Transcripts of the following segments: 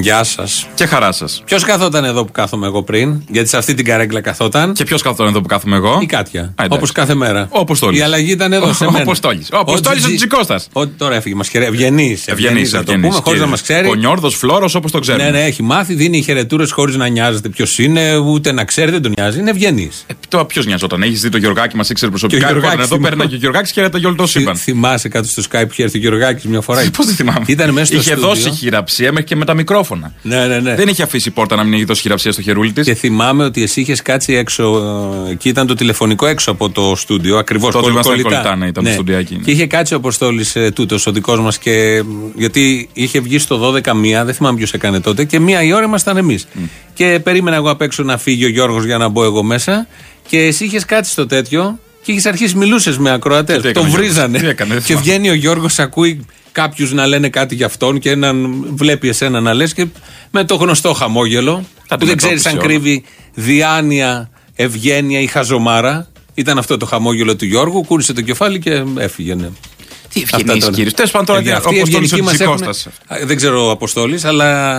Γεια σας. Και χαρά σας. Ποιος καθόταν εδώ που κάθομαι εγώ πριν, γιατί σε αυτή την καρέγκλα καθόταν. Και ποιος καθόταν εδώ που κάθομαι εγώ; Η Κάτια. Α, Όπως κάθε μέρα. Ο Αποστόλης. Η αλλαγή ήταν εδώ σε Ο μένα. Αποστόλης. Ο Αποστόλης ο Τζικώστας. Ό,τι τώρα έφυγε. Μας χαιρετάει. Ευγενής. Ευγενής, να το πούμε, χωρίς να μας ξέρει. Κονιόρδος, φλόρος, όπως το ξέρουμε. Ναι, ναι, έχει μάθει, δίνει χαιρετούρες χωρίς να νοιάζεται ποιος είναι, ούτε να ξέρει, δεν τον νοιάζει. Είναι ευγενής. Ε, τώρα ποιος νοιαζόταν, έχεις δει το Γεωργάκι μας, ήξερε προσωπικά. Και ο Εγώ Γεωργάκης εδώ θυμάμαι. πέρνα και ο Γεωργάκης χαίρεται για όλο το σύμπαν. Θυμάσαι κάτω στο Skype που είχε έρθει ο Γιωργάκη μια φορά; Πώς δεν θυμάμαι; Ήταν μέσα στο Είχε στούντιο. δώσει χειραψία μέχρι και με τα μικρόφωνα. Ναι, ναι, ναι. Δεν είχε αφήσει η πόρτα να μην έχει δώσει χειραψία στο χερούλι της. Και θυμάμαι ότι εσύ είχες κάτσει έξω. ε, Εκεί ήταν το τηλεφωνικό έξω από το στούντιο. Ακριβώς Τότε ήμασταν κολλητά, ναι, ήταν το στουντιάκι, ναι. Και είχε κάτσει ο Αποστόλης ε, τούτος, ο δικός μας. Και, γιατί είχε βγει στο 12 μία, δεν θυμάμαι ποιος έκανε τότε. Και μία η ώρα ήμασταν εμείς. Και περίμενα εγώ απ' έξω να φύγει ο Γιώργος για να μπω εγώ μέσα. Και εσύ είχες κάτσει στο τέτοιο και είχες αρχίσει μιλούσες με ακροατές. Και τι έκανε Τον ο Γιώργος, βρίζανε. τι έκανε, δεν και θυμάμαι. βγαίνει ο Γιώργος, ακούει κάποιους να λένε κάτι για αυτόν και έναν βλέπει εσένα να λες και με το γνωστό χαμόγελο Τα που δεν ξέρεις αν αντιμετώπισε όλα. κρύβει διάνοια, ευγένεια ή χαζομάρα. Ήταν αυτό το χαμόγελο του Γιώργου, κούνησε το κεφάλι και έφυγε. Ναι. Τι Αυτά ευγενείς τώρα. κύριε. Τέλος πάντων τώρα Ε, και ο αυτοί οι Αποστόλης ευγενικοί ο μας έχουν- Τζικώστα. Α, Δεν ξέρω ο Αποστόλης, αλλά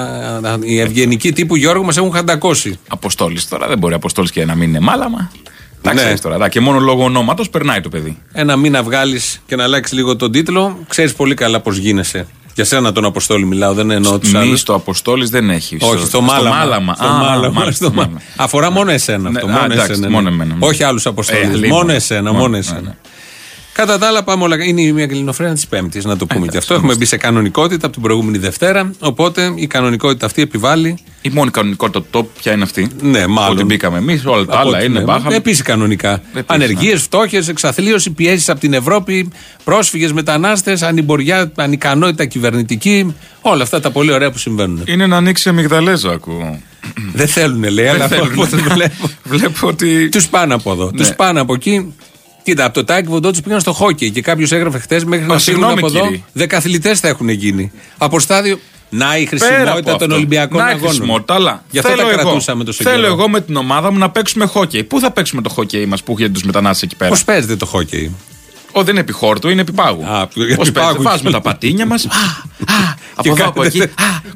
α, οι ευγενικοί τύπου Γιώργου μας έχουν χαντακώσει. Αποστόλης τώρα δεν μπορεί Αποστόλης και να μην είναι μάλαμα. Τα Ναι. ξέρεις τώρα. εντάξει, Και μόνο λόγω ονόματος περνάει το παιδί. Ένα μήνα βγάλεις και να αλλάξεις λίγο τον τίτλο, ξέρεις πολύ καλά πώς γίνεσαι. Για σένα τον Αποστόλη μιλάω, δεν εννοώ τους Μη άλλους. στο Αποστόλης δεν έχει. Όχι, στο μάλαμα. μάλαμα. Στο Α, μάλαμα, μάλιστα, στο μάλιστα. μάλαμα. Αφορά μόνο εσένα Ναι, αυτό. α, Μόνο εντάξει, εσένα. μόνο ναι. εμένα, ναι. Όχι άλλους Ε, αποστολέ. λίγο. μόνο εσένα, Μόνο, μόνο ναι, εσένα. Ναι. Κατά τα άλλα, πάμε όλα. Είναι η μια ελληνοφρένα της Πέμπτης, να το πούμε και αυτό. Έχουμε μπει σε κανονικότητα από την προηγούμενη Δευτέρα. Οπότε η κανονικότητα αυτή επιβάλλει. Η μόνη κανονικότητα το top ποια είναι αυτή; Ναι, μάλλον. Ότι μπήκαμε εμείς, όλα τα από άλλα ό,τι είναι λέμε. μπάχα. Επίσης κανονικά. Επίσης, Ανεργίες, ναι. φτώχειες, εξαθλίωση, πιέσεις από την Ευρώπη, πρόσφυγες, μετανάστες, ανυμποριά, ανικανότητα κυβερνητική. Όλα αυτά τα πολύ ωραία που συμβαίνουν. Είναι να ανοίξει αμυγδαλέζα, ακούω. Δεν θέλουν, λέει, αλλά θέλουν. από ό,τι βλέπω. Βλέπω ότι. Τους πάνε από εδώ. Ναι. Τους πάνε από εκεί. Κοίτα, από το Τάε Κβον Ντο πήγαν στο χόκεϊ και κάποιος έγραφε χθες μέχρι να φύγουν συγγνώμη, από εδώ. κύριε. Δεκαθλητές θα έχουν γίνει. Από στάδιο. Να η Πέρα χρησιμότητα από των αυτό. Ολυμπιακών Να η Αγώνων. χρησιμότητα, αλλά Γι' αυτό τα θέλω εγώ- κρατούσαμε τόσο Θέλω καιρό. εγώ με την ομάδα μου να παίξουμε χόκεϊ. Πού θα παίξουμε το χόκεϊ μας που έχει τους μετανάστες εκεί πέρα; Πώς παίζεται το χόκκι. Ο, δεν είναι επί χόρτου, είναι επί πάγου. Α, Πώς επί παίζεται, πάγου. βάζουμε τα πατίνια μας. Από εδώ, από εκεί.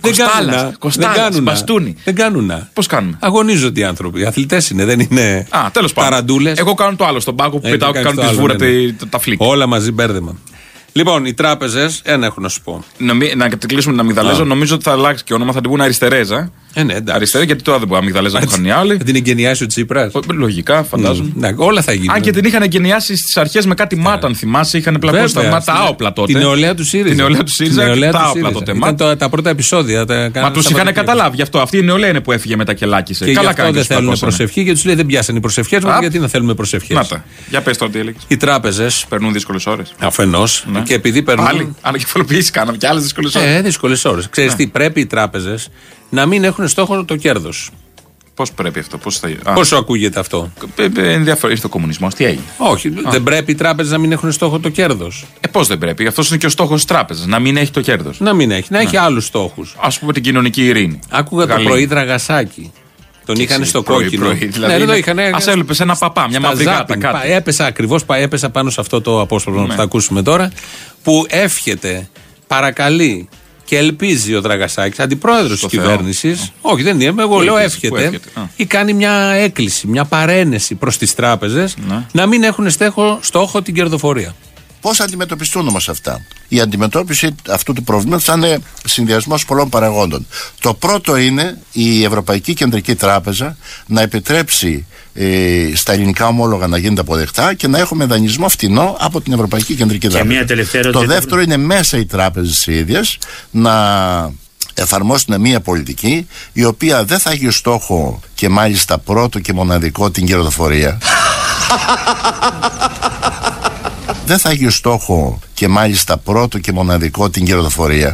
Α, Δεν κάνουν. Κοστάλα, Δεν Κοστάλας, κάνουν. μπαστούνι. Δεν κάνουν. Πώς κάνουμε; Αγωνίζονται οι άνθρωποι. Αθλητές είναι, δεν είναι. Α, τέλος πάντων. Ταραντούλες. Εγώ κάνω το άλλο στον πάγκο που Ε, πετάω το και κάνεις κάνω το τη άλλο, σβούρα ναι, ναι. τα- τα φλικ. Όλα μαζί μπέρδεμα. Λοιπόν, οι τράπεζες, ένα έχω να σου πω. Νομι- Να κλείσουμε την αμυγδαλέζα, Α. νομίζω ότι θα αλλάξει και όνομα, θα την πούνε Αριστερέζα. Ε, ναι, εντάξει. Αριστερή, γιατί τώρα δεν μπορεί αμυγδαλέζα που είχαν οι άλλοι. Θα την εγκαινιάσει ο Τσίπρας. Ε, Λογικά, φαντάζομαι. Ναι, όλα θα γίνουν. Αν και την είχαν εγκαινιάσει στις αρχές με κάτι μάτα, αν θυμάσαι, είχαν πλακώσει τα Βέβαια, μάτα στην- άοπλα τότε. Την νεολαία του ΣΥΡΙΖΑ. Την νεολαία του ΣΥΡΙΖΑ Την νεολαία και τα του όπλα ΣΥΡΙΖΑ. τότε. Ήταν Μα- το- τα πρώτα επεισόδια. Τα Μα κάνανε τους είχαν Σαββατοκύριακο. καταλάβει γι' αυτό. Αυτή η νεολαία είναι που έφυγε μετά και λάκησε. Και γι' Καλά αυτό κάνεις δεν και τους θέλουν πλακώσανε. προσευχή γιατί τους λέει δεν πιάσανε οι προσευχές μας. Α. Γιατί να θέλουμε προσευχές; Να τα. Για πες τώρα τι έλεγες. Οι τράπεζες Περνούν δύσκολες ώρες. αφενός Ναι. και επειδή περνούν. Πάλι. Ανακεφαλοποίηση κάναμε και άλλες δύσκολες ώρες. Ε, δύσκολες ώρες. Ξέρεις Ναι. τι, πρέπει οι τράπεζες να μην έχουν στόχο το κέρδος. Πώς πρέπει αυτό, πώς θα. Α, Πόσο ακούγεται αυτό; ε, ε, Ενδιαφέρον. Ήρθε ο κομμουνισμός, τι έγινε; Όχι, δεν πρέπει οι τράπεζες να μην έχουν στόχο το κέρδος. Ε, πώς δεν πρέπει; Αυτός είναι και ο στόχος της τράπεζας. Να μην έχει το κέρδος. Να μην έχει, να έχει άλλους στόχους. Α πούμε την κοινωνική ειρήνη. Άκουγα το Γαλλία. πρωί δραγασάκι. Τον Και είχαν εσύ, στο πρωί, κόκκινο. πρωί, δηλαδή ναι, δεν το είναι- είχαν. ας έλειπες ένα παπά, μια στα μαύρη γάτα, ζάπινγκ. κάτι. Πα- Έπεσα ακριβώς, έπεσα πάνω σε αυτό το απόσπασμα που Ναι. θα ακούσουμε τώρα. Που εύχεται, παρακαλεί και ελπίζει ο Δραγασάκης, αντιπρόεδρος της Στο Θεό. κυβέρνησης. Όχι, δεν είναι. Εγώ Πού λέω ελπίζει, πού εύχεται. εύχεται. Α. Ή κάνει μια έκκληση, μια παρένεση προς τις τράπεζες Ναι. να μην έχουν στέχο, στόχο την κερδοφορία. Πώς θα αντιμετωπιστούν όμως αυτά. Η αντιμετώπιση αυτού του προβλήματος θα είναι συνδυασμός πολλών παραγόντων. Το πρώτο είναι η Ευρωπαϊκή Κεντρική Τράπεζα να επιτρέψει ε, στα ελληνικά ομόλογα να γίνεται αποδεκτά και να έχουμε δανεισμό φτηνό από την Ευρωπαϊκή Κεντρική Τράπεζα. μια τελευταία το ερώτηση. δεύτερο είναι μέσα οι τράπεζες οι ίδιες να εφαρμόσουν μια πολιτική η οποία δεν θα έχει ως στόχο και μάλιστα πρώτο και μοναδικό την κερδοφορία δεν θα έχει ως στόχο και μάλιστα πρώτο και μοναδικό την κερδοφορία.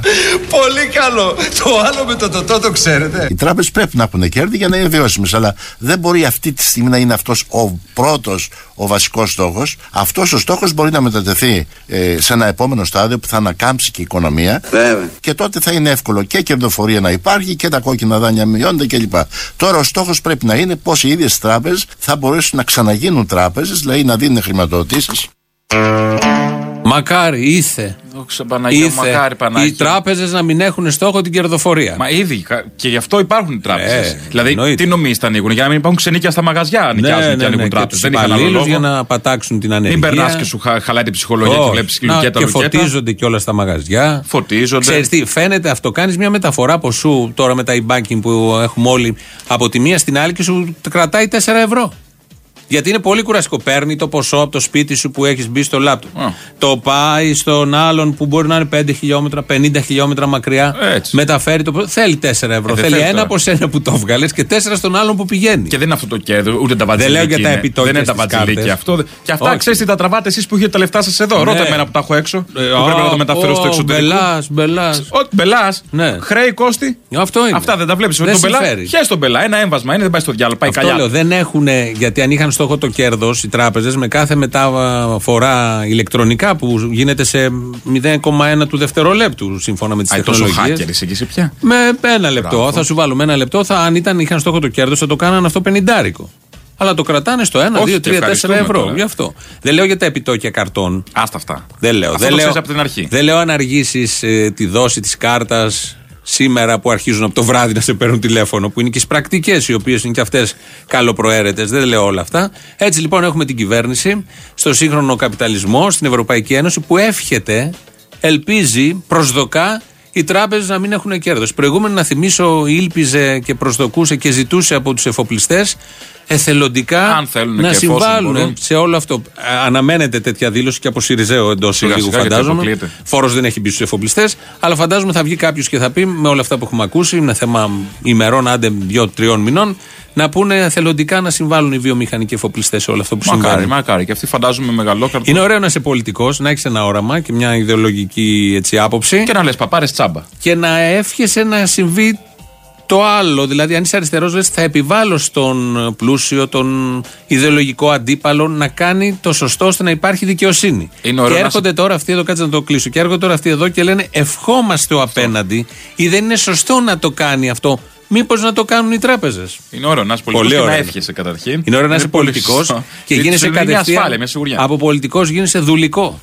Πολύ καλό. Το άλλο με το τοτό το ξέρετε. Οι τράπεζες πρέπει να έχουν κέρδη για να είναι βιώσιμες, αλλά δεν μπορεί αυτή τη στιγμή να είναι αυτός ο πρώτος, ο βασικός στόχος. Αυτός ο στόχος μπορεί να μετατεθεί ε, σε ένα επόμενο στάδιο που θα ανακάμψει και η οικονομία. Βέβαια. Και τότε θα είναι εύκολο και κερδοφορία να υπάρχει και τα κόκκινα δάνεια μειώνονται κλπ. Τώρα ο στόχος πρέπει να είναι πώ οι ίδιες τράπεζες θα μπορέσουν να ξαναγίνουν τράπεζες, δηλαδή να δίνουν χρηματοδοτήσεις. Μακάρι, ήθε Δόξα Παναγία, Ήθε μακάρι Παναγία. οι τράπεζες να μην έχουν στόχο την κερδοφορία. Μα ήδη. κα- Και γι' αυτό υπάρχουν οι τράπεζες. Ε, δηλαδή, εννοείται. τι νομίζετε ανοίγουν, για να μην υπάρχουν ξενίκια στα μαγαζιά. Νοικιάζουν και ανοίγουν και τράπεζες. τους Δεν είχαν άλλο υπαλλήλους λόγο. για να πατάξουν την ανεργία. Μην περνάς και σου χα- χαλάει την ψυχολογία και Όχι. βλέπεις Να, λουκέτα Και λουκέτα. φωτίζονται κιόλα στα μαγαζιά. Φωτίζονται. Ξέρεις τι, φαίνεται αυτό. Κάνεις μια μεταφορά ποσού τώρα με τα e-banking που έχουμε όλοι από τη μία στην άλλη και σου κρατάει 4 ευρώ. Γιατί είναι πολύ κουραστικό. Παίρνει το ποσό από το σπίτι σου που έχεις μπει στο λάπτοπ. Α. Το πάει στον άλλον που μπορεί να είναι 5 χιλιόμετρα, 50 χιλιόμετρα μακριά. Έτσι. Μεταφέρει το ποσό. Θέλει 4 ευρώ. Ε, δεν θέλει θέλει ένα τώρα. από σένα που το βγάλες και 4 στον άλλον που πηγαίνει. Και δεν είναι αυτό το κέρδο, ούτε τα Δεν βατζιλίκια. λέω για τα είναι. επιτόκια Δεν είναι τα στις βατζιλίκια κάρτες. αυτό. Και αυτά Όχι. ξέρεις τι τα τραβάτε εσείς που έχετε τα λεφτά σας εδώ. Ναι. Ρώτα εμένα που τα έχω έξω. που Ε, πρέπει να α, τα μεταφέρω στο ω, εξωτερικό. Μπελάς, μπελάς. Ό,τι μπελάς. Ναι. Χρέη, κόστη. Αυτό είναι. Αυτά δεν τα βλέπεις. Δεν Τον μπελά. συμφέρει. Χαίρεσαι τον μπελά. Ένα έμβασμα είναι, δεν πάει στο διάολο. Πάει Αυτό καλιά. λέω, δεν έχουν, γιατί αν είχαν στόχο το κέρδος οι τράπεζες με κάθε μεταφορά ηλεκτρονικά που γίνεται σε 0,1 του δευτερολέπτου σύμφωνα με τις Α, τόσο τεχνολογίες. hacker είσαι και εσύ πια; Με ένα λεπτό, Μπράβο. θα σου βάλουμε ένα λεπτό. Θα, αν ήταν, είχαν στόχο το κέρδος, θα το κάνανε αυτό πενιντάρικο. Αλλά το κρατάνε στο 1, 2, 3, 4 ευχαριστούμε ευρώ. τώρα. Γι' αυτό. Δεν λέω για τα επιτόκια καρτών. Άστα αυτά. Δεν λέω. Αυτό δεν το λέω, ξέρεις από την αρχή. Δεν λέω αν αργήσεις τη δόση της κάρτας σήμερα που αρχίζουν από το βράδυ να σε παίρνουν τηλέφωνο, που είναι και στις πρακτικές οι οποίες είναι και αυτές καλοπροαίρετες. Δεν λέω όλα αυτά. Έτσι λοιπόν έχουμε την κυβέρνηση στο σύγχρονο καπιταλισμό, στην Ευρωπαϊκή Ένωση, που εύχεται, ελπίζει, προσδοκά οι τράπεζες να μην έχουν κέρδος. Προηγούμενο να θυμίσω, ήλπιζε και προσδοκούσε και ζητούσε από τους εφοπλιστές εθελοντικά Αν θέλουν να και εφόσον συμβάλλουν μπορούν. σε όλο αυτό. Ε, Αναμένεται τέτοια δήλωση και από Σιριζέο εντός Σιγά λίγου, σιγά, γιατί φαντάζομαι. αποκλείεται. Φόρος δεν έχει μπει στους εφοπλιστές, αλλά φαντάζομαι θα βγει κάποιος και θα πει με όλα αυτά που έχουμε ακούσει, είναι θέμα ημερών, άντε δύο-τριών μηνών, να πούνε εθελοντικά να συμβάλλουν οι βιομηχανικοί εφοπλιστές σε όλο αυτό που Μακάρι, συμβαίνει. μακάρι. Και αυτοί φαντάζομαι μεγαλόκαρτο. Είναι ωραίο να είσαι πολιτικός, να έχεις ένα όραμα και μια ιδεολογική έτσι, άποψη Και να λες παπάρες τσάμπα. και να εύχεσαι να συμβεί το άλλο. Δηλαδή, αν είσαι αριστερός, λες θα επιβάλλω στον πλούσιο, τον ιδεολογικό αντίπαλο να κάνει το σωστό ώστε να υπάρχει δικαιοσύνη. Είναι ωραίο και να έρχονται τώρα αυτοί εδώ, κάτσε να το κλείσω. Και έρχονται τώρα αυτοί εδώ και λένε ευχόμαστε ο απέναντι ή δεν είναι σωστό να το κάνει αυτό. Μήπως να το κάνουν οι τράπεζες; Είναι ωραίο να είσαι Πολύ πολιτικός και να ωραίο. εύχεσαι καταρχήν. Είναι ωραίο να είσαι πολύ πολιτικός σωστό. και Γιατί γίνεσαι σου δίνει Μια κατευθείαν. ασφάλεια, μια σιγουριά. Από πολιτικός γίνεσαι δουλικό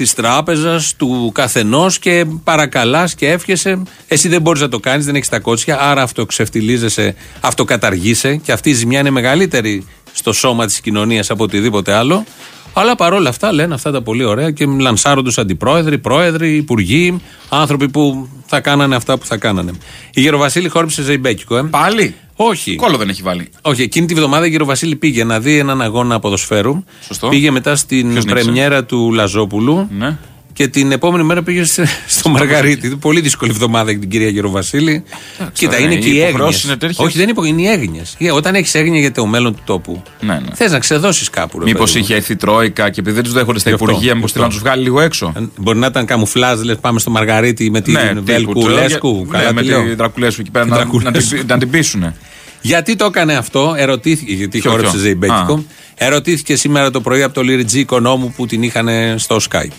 της τράπεζας, του καθενός και παρακαλάς και εύχεσαι. Εσύ δεν μπορείς να το κάνεις, δεν έχεις τα κότσια, άρα αυτοξευτιλίζεσαι, αυτοκαταργείσαι και αυτή η ζημιά είναι μεγαλύτερη στο σώμα της κοινωνίας από οτιδήποτε άλλο. Αλλά παρόλα αυτά λένε αυτά τα πολύ ωραία και λανσάρουν του αντιπρόεδροι, πρόεδροι, υπουργοί, άνθρωποι που θα κάνανε αυτά που θα κάνανε. Η Γεροβασίλη χόρυψε Ζεϊμπέκικο, ε. Πάλι; Όχι. Κόλλο δεν έχει βάλει. Όχι, εκείνη τη βδομάδα η Γεροβασίλη πήγε να δει έναν αγώνα ποδοσφαίρου. Σωστό. Πήγε μετά στην Ποιος νίκησε; πρεμιέρα του Λαζόπουλου. Ναι. Και την επόμενη μέρα πήγε σε- στο Μαργαρίτη. Πολύ δύσκολη εβδομάδα για την κυρία Γεροβασίλη. Κοίτα, ε, είναι οι και οι υποχρεώσεις έγνοιες. είναι τέτοιες. Όχι, δεν είναι, υπο- είναι οι έγνοιες. Ε, Όταν έχεις έγνοια για το μέλλον του τόπου, Ναι, ναι. θες να ξεδώσεις κάπου. ρε Μήπως παιδί μου. είχε έρθει η Τρόικα και επειδή δεν τους δέχονται στα Γι' αυτό, υπουργεία, μήπως γι' θέλουν να αυτό. τους βγάλει λίγο έξω; Αν- Μπορεί να ήταν καμουφλάζ, λες, πάμε στο Μαργαρίτη με την Ναι, τύπου, Βέλκου το- Λέσκου. ναι, Καλά με τη λέω. την Δρακουλέσκου εκεί πέρα Την να, να, Δρακουλέσκου. την, να την πείσουνε. Γιατί το έκανε αυτό, ερωτήθηκε. Γιατί Ποιο, χόρεψε ποιο; Ζεϊμπέκικο. Α. Ερωτήθηκε σήμερα το πρωί από το Λιριτζή Οικονόμου που την είχαν στο Skype.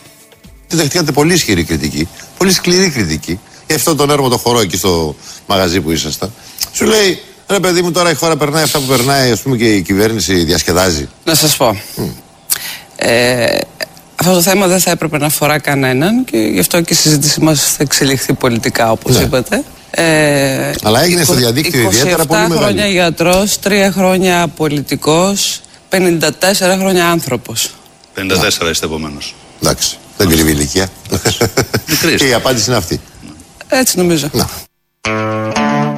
Δεχτήκατε πολύ ισχυρή κριτική, πολύ σκληρή κριτική για αυτόν τον έργο το χορό εκεί στο μαγαζί που ήσασταν. Σου λέει, ρε παιδί μου, τώρα η χώρα περνάει αυτά που περνάει, ας πούμε και η κυβέρνηση διασκεδάζει. Να σας πω. Ε, αυτό το θέμα δεν θα έπρεπε να αφορά κανέναν και γι' αυτό και η συζήτησή μας θα εξελιχθεί πολιτικά όπως Ναι. είπατε. Ε, Αλλά έγινε στο διαδίκτυο ιδιαίτερα πολύ 27 μεγάλη. χρόνια γιατρός, 3 χρόνια πολιτικός, 54 χρόνια άνθρωπος. 54 είστε επομένως. Εντάξει, δεν κρύβει η ηλικία. Μικρής και η απάντηση είναι αυτή. Έτσι νομίζω. Να.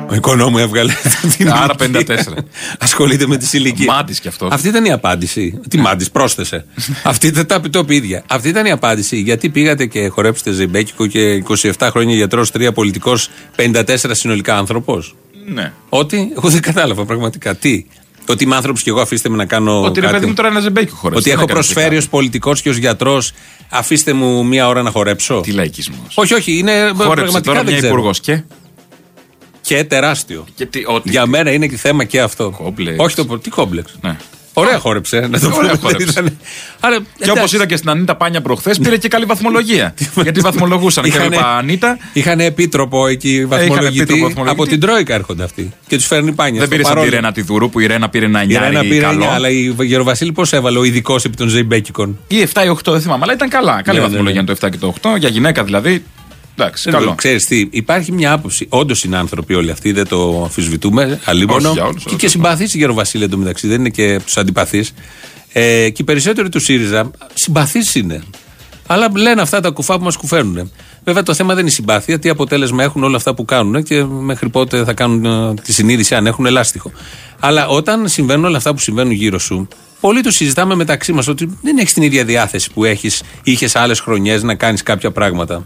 Ο οικονόμου έβγαλε την Άρα ηλικία. 54. Ασχολείται με τις ηλικίες. Μάντης κι αυτός. Αυτή ήταν η απάντηση. Τι μάντη, πρόσθεσε. Αυτή δεν τα πει το πει ίδια. Αυτή ήταν η απάντηση. Γιατί πήγατε και χορέψετε Ζεμπέκικο και 27 χρόνια γιατρός, 3 πολιτικός, 54 συνολικά άνθρωπος. Ναι. Ότι, εγώ δεν κατάλαβα πραγματικά. Τι; Ότι είμαι άνθρωπος και εγώ αφήστε με να κάνω. Ότι ρε κάτι. παιδί μου τώρα ένα ζεμπέκι χωρίς. Ότι έχω προσφέρει ως πολιτικός και ως γιατρός, αφήστε μου μία ώρα να χορέψω. Τι λαϊκισμός. Όχι, όχι, είναι Χόρεψε πραγματικά τώρα δεν μια ξέρω. υπουργός και; Και τεράστιο. και τι, ό,τι. Για μένα είναι και θέμα και αυτό. Κόμπλεξ. Όχι το τι κόμπλεξ. Ναι. Ωραία χόρεψε. Να το Ωραία πούμε. χόρεψε. Ήταν- Άρα, Και όπως είδα και στην Ανίτα Πάνια προχθές, πήρε και καλή βαθμολογία. Γιατί βαθμολογούσαν και Είχανε- είπα Ανίτα. Είχαν επίτροπο εκεί βαθμολογητή. επίτροπο βαθμολογητή. Από την Τρόικα έρχονται αυτοί. Και τους φέρνει πάνια. Δεν στο πήρε σαν τη παρόλο. Ρένα τη Δουρού που η Ρένα πήρε ένα Η Ρένα νιάρι πήρε καλό. 9, αλλά η Γεροβασίλη πώς έβαλε ο ειδικός επί των Ζεϊμπέκικων; Ή 7 ή 8, δεν θυμάμαι, αλλά ήταν καλά. Καλή Ναι, ναι, βαθμολογία ναι. το 7 και το 8. Για γυναίκα δηλαδή. Εντάξει, καλό. Ξέρεις τι, υπάρχει μια άποψη. Όντως είναι άνθρωποι όλοι αυτοί, δεν το αμφισβητούμε. Αλίμονο. Όχι για όλους, και, όχι. και συμπαθείς η Γεροβασίλη εντωμεταξύ, δεν είναι και τους αντιπαθείς. Ε, και οι περισσότεροι του ΣΥΡΙΖΑ συμπαθείς είναι. Αλλά λένε αυτά τα κουφά που μας κουφαίνουν. Βέβαια το θέμα δεν είναι η συμπάθεια, τι αποτέλεσμα έχουν όλα αυτά που κάνουν και μέχρι πότε θα κάνουν ε, τη συνείδηση αν έχουν ελάστιχο. Αλλά όταν συμβαίνουν όλα αυτά που συμβαίνουν γύρω σου, πολλοί το συζητάμε μεταξύ μας ότι δεν έχεις την ίδια διάθεση που έχεις είχες άλλες χρονιές να κάνεις κάποια πράγματα.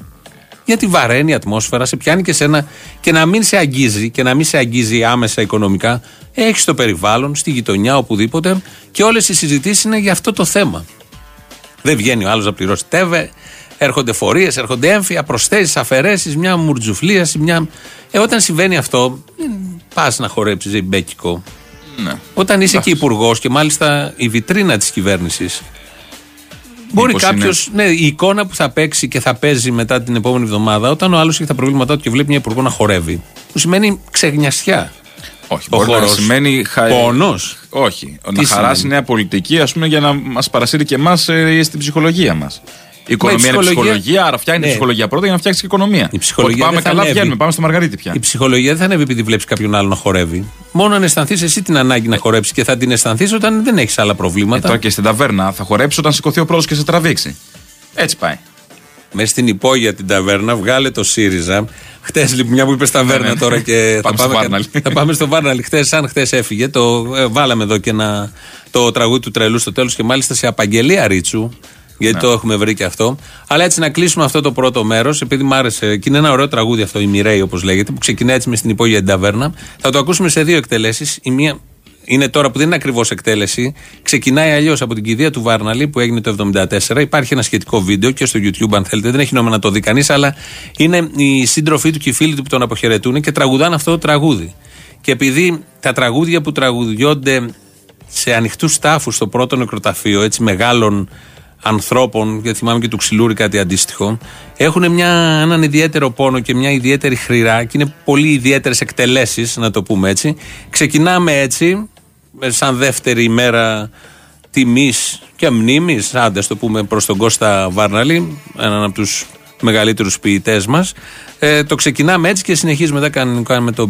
Γιατί βαραίνει η ατμόσφαιρα, σε πιάνει και σένα και να μην σε αγγίζει και να μην σε αγγίζει άμεσα οικονομικά. Έχεις το περιβάλλον, στη γειτονιά, οπουδήποτε και όλες οι συζητήσεις είναι για αυτό το θέμα. Δεν βγαίνει ο άλλος να πληρώσει τέβε, έρχονται φορείες, έρχονται έμφυα, προσθέσεις, αφαιρέσεις, μια μουρτζουφλίαση, μια. Ε, όταν συμβαίνει αυτό, δεν πας να χορέψεις ζεϊμπέκικο. Ναι. Όταν είσαι και υπουργός και μάλιστα η βιτρίνα της κυβέρνησης. Μπορεί Μήπως κάποιος, ναι, η εικόνα που θα παίξει και θα παίζει μετά την επόμενη εβδομάδα, όταν ο άλλος έχει τα προβλήματά του και βλέπει μια υπουργό να χορεύει, που σημαίνει ξεγνιαστιά. Όχι, Ο μπορεί να χορός. σημαίνει. χα- Πόνος. Όχι. Τι να χαράσει σημαίνει; νέα πολιτική, ας πούμε, για να μας παρασύρει και εμάς στην ψυχολογία μας. Η οικονομία είναι ψυχολογία- ψυχολογία, άρα φτιάχνει Ναι. τη ψυχολογία πρώτα για να φτιάξεις και οικονομία. Η ψυχολογία Ότι πάμε δεν θα καλά, ανέβει. βγαίνουμε, πάμε στο Μαργαρίτη πια. Η ψυχολογία δεν θα ανέβει επειδή βλέπεις κάποιον άλλο να χορεύει. Μόνο αν αισθανθείς εσύ την ανάγκη να χορέψεις και θα την αισθανθείς όταν δεν έχεις άλλα Ε, προβλήματα. τώρα και στην ταβέρνα θα χορέψεις όταν σηκωθεί ο πρώτο και σε τραβήξει. Έτσι πάει. Μέσα στην υπόγεια την ταβέρνα, βγάλε το ΣΥΡΙΖΑ. Χτες, λοιπόν, μια που είπες ταβέρνα Ναι, ναι. τώρα και Πάμε θα, στο πάμε, Βάρναλι. θα πάμε στο Βάρναλι. Χτες, σαν χτες έφυγε, το ε, βάλαμε εδώ και ένα, το τραγούδι του τρελού στο τέλος και μάλιστα σε απαγγελία Ρίτσου. Γιατί Ναι. το έχουμε βρει και αυτό. Αλλά έτσι να κλείσουμε αυτό το πρώτο μέρος, επειδή μου άρεσε και είναι ένα ωραίο τραγούδι αυτό, η Μιρέη όπως λέγεται, που ξεκινάει έτσι μες στην υπόγεια την ταβέρνα. Θα το ακούσουμε σε δύο εκτελέσεις. Η μία είναι τώρα που δεν είναι ακριβώς εκτέλεση. Ξεκινάει αλλιώς από την κηδεία του Βάρναλη που έγινε το 1974. Υπάρχει ένα σχετικό βίντεο και στο YouTube, αν θέλετε. Δεν έχει νόημα να το δει κανείς, αλλά είναι οι σύντροφοί του και οι φίλοι του που τον αποχαιρετούν και τραγουδάνε αυτό το τραγούδι. Και επειδή τα τραγούδια που τραγουδιώνται σε ανοιχτούς τάφους στο πρώτο νεκροταφείο, έτσι μεγάλων ανθρώπων, γιατί θυμάμαι και του Ξυλούρη κάτι αντίστοιχο, έχουν μια, έναν ιδιαίτερο πόνο και μια ιδιαίτερη χρειρά και είναι πολύ ιδιαίτερες εκτελέσεις, να το πούμε έτσι. Ξεκινάμε έτσι, ε, σαν δεύτερη ημέρα τιμής και μνήμη, άντε ας το πούμε προς τον Κώστα Βάρναλη, έναν από τους μεγαλύτερους ποιητές μας. Ε, το ξεκινάμε έτσι και συνεχίζουμε μετά κανονικά με τον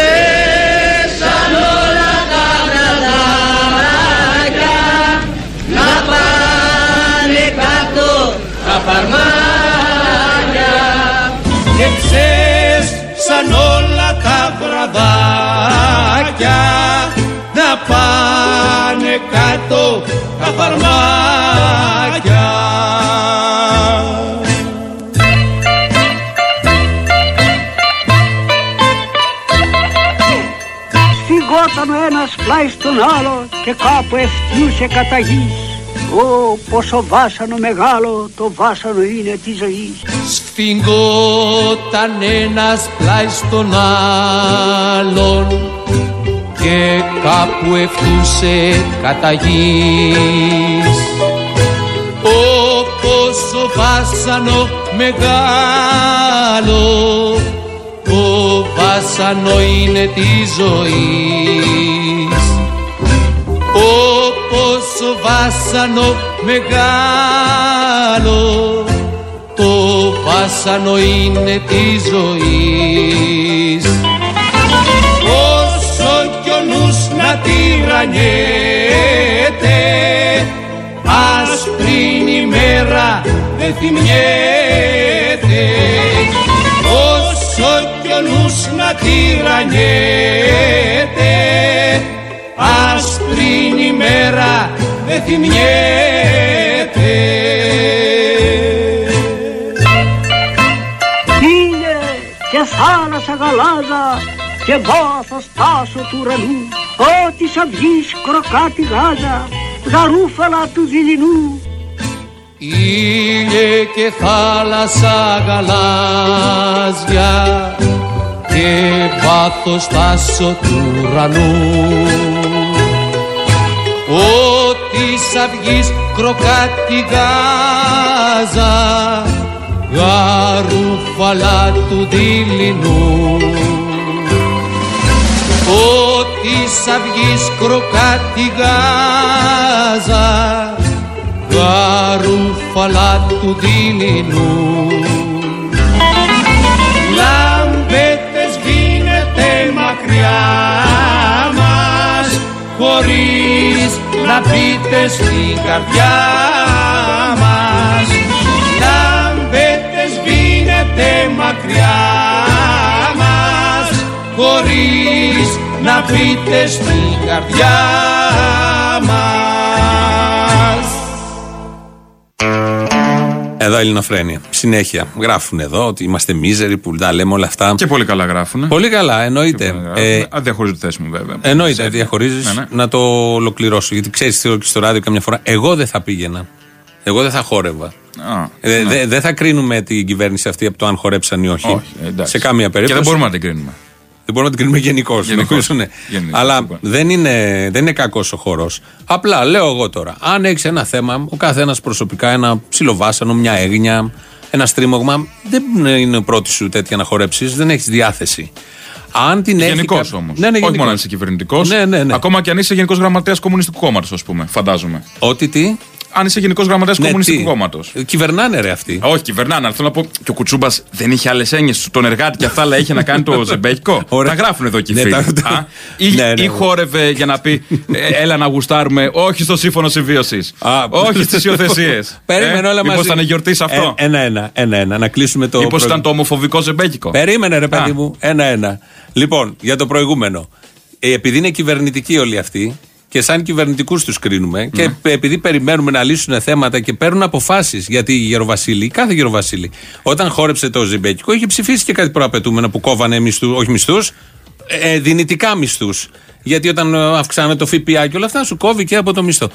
σαν όλα τα βραδάκια να πάνε κάτω τα φαρμάκια. Φυγόταν ο ένας πλάι στον άλλο και κάπου ευτιούσε κατά γης. Ω, πόσο βάσανο μεγάλο το βάσανο είναι της ζωής. Σφιγγόταν ένας πλάι στον άλλον και κάπου ευτούσε κατά γης. Ω πόσο βάσανο μεγάλο το βάσανο είναι της ζωής. Ω πόσο βάσανο μεγάλο το βάσανο είναι της ζωής. Όσο κι ο νους να τυραννιέται ας πριν η μέρα δεν θυμιέται όσο κι ο νους να τυραννιέται άσπρη είναι η μέρα δεν θυμιέται. Ήλιε και θάλασσα γαλάζα και βάθος τάσο του ουρανού Ό,τι σαν βγεις κροκάτι γάζα γαρούφαλα του δειλινού. Ήλιε και θάλασσα γαλάζια και βάθος τάσο του ουρανού Ό,τι σαν βγεις κροκάτι γάζα γαρούφαλα του δειλινού Ό,τι σαν βγεις κροκάτι γάζα γαρούφαλα του δειλινού Λάμπετες σβήνετε μακριά. μας χωρίς να πείτε στην καρδιά μας. Λάμπετε σβήνετε μακριά μας. Χωρίς να πείτε στην καρδιά μας Εδώ Ελληνοφρένια. Συνέχεια. Γράφουν εδώ ότι είμαστε μίζεροι που τα λέμε όλα αυτά. Και πολύ καλά γράφουν. Πολύ καλά, εννοείται. Ε, Αδιαχωρίζω τη θέση μου, βέβαια. εννοείται, Ξέρετε. διαχωρίζεις Ναι, ναι. να το ολοκληρώσω. Γιατί ξέρεις, και στο ράδιο καμιά φορά, εγώ δεν θα πήγαινα. Εγώ δεν θα χόρευα. Α, Ε, δε- Δεν θα κρίνουμε την κυβέρνηση αυτή από το αν χορέψαν ή όχι. Όχι, εντάξει. Σε καμία Και περίπτωση. δεν μπορούμε να την κρίνουμε. Δεν μπορούμε να την κρίνουμε γενικώς. Γενικώς. Ναι. Γενικώς, Αλλά λοιπόν. δεν είναι, δεν είναι κακός ο χώρος. Απλά λέω εγώ τώρα, αν έχεις ένα θέμα, ο καθένας προσωπικά, ένα ψιλοβάσανο, μια έγνοια, ένα στρίμωγμα, δεν είναι πρώτη σου τέτοια να χορέψεις, δεν έχεις διάθεση. Αν την έχει. Γενικώ κάπο- όμως. Ναι, ναι, Όχι γενικώς. μόνο αν είσαι κυβερνητικός. Ναι, ναι, ναι. Ακόμα και αν είσαι γενικός γραμματέας Κομμουνιστικού Κόμματος, ας πούμε. Φαντάζομαι. Ότι τι. Αν είσαι γενικός γραμματέας Ναι, Κομμουνιστικού τι; Κόμματος. Ε, Κυβερνάνε ρε αυτοί. Όχι, κυβερνάνε. Αλλά θέλω να πω και ο Κουτσούμπας δεν είχε άλλες έννοιες στον εργάτη και αυτά, αλλά είχε να κάνει το ζεμπέκικο. Ωραία. Τα γράφουν εδώ και οι Ναι, φίλοι. τα- Α, Ή, Ναι, ναι, ή ναι. χόρευε για να πει ε, Έλα να γουστάρουμε, όχι στο σύμφωνο συμβίωσης. Α, Όχι στις υιοθεσίες. Περίμενε όλα μαζί. Μήπω ήταν γιορτής σε αυτό; Ε, Ένα-ένα. Ένα-ένα. Να κλείσουμε το. Μήπως προ- ήταν το ομοφοβικό ζεμπέκικο; Περίμενε, ρε παιδί Α. μου. Ένα-ένα. Λοιπόν, για το προηγούμενο. Ε, επειδή είναι κυβερνητικοί όλοι αυτοί και σαν κυβερνητικούς τους κρίνουμε και Ναι. επειδή περιμένουμε να λύσουν θέματα και παίρνουν αποφάσεις. Γιατί η Γεροβασίλη, κάθε Γεροβασίλη, όταν χόρεψε το Ζιμπέκικο, είχε ψηφίσει και κάτι προαπαιτούμενα που κόβανε μισθού, όχι μισθούς, ε, δυνητικά μισθούς. Γιατί όταν ε, αυξάνεται το ΦΠΑ και όλα αυτά, σου κόβει και από το μισθό.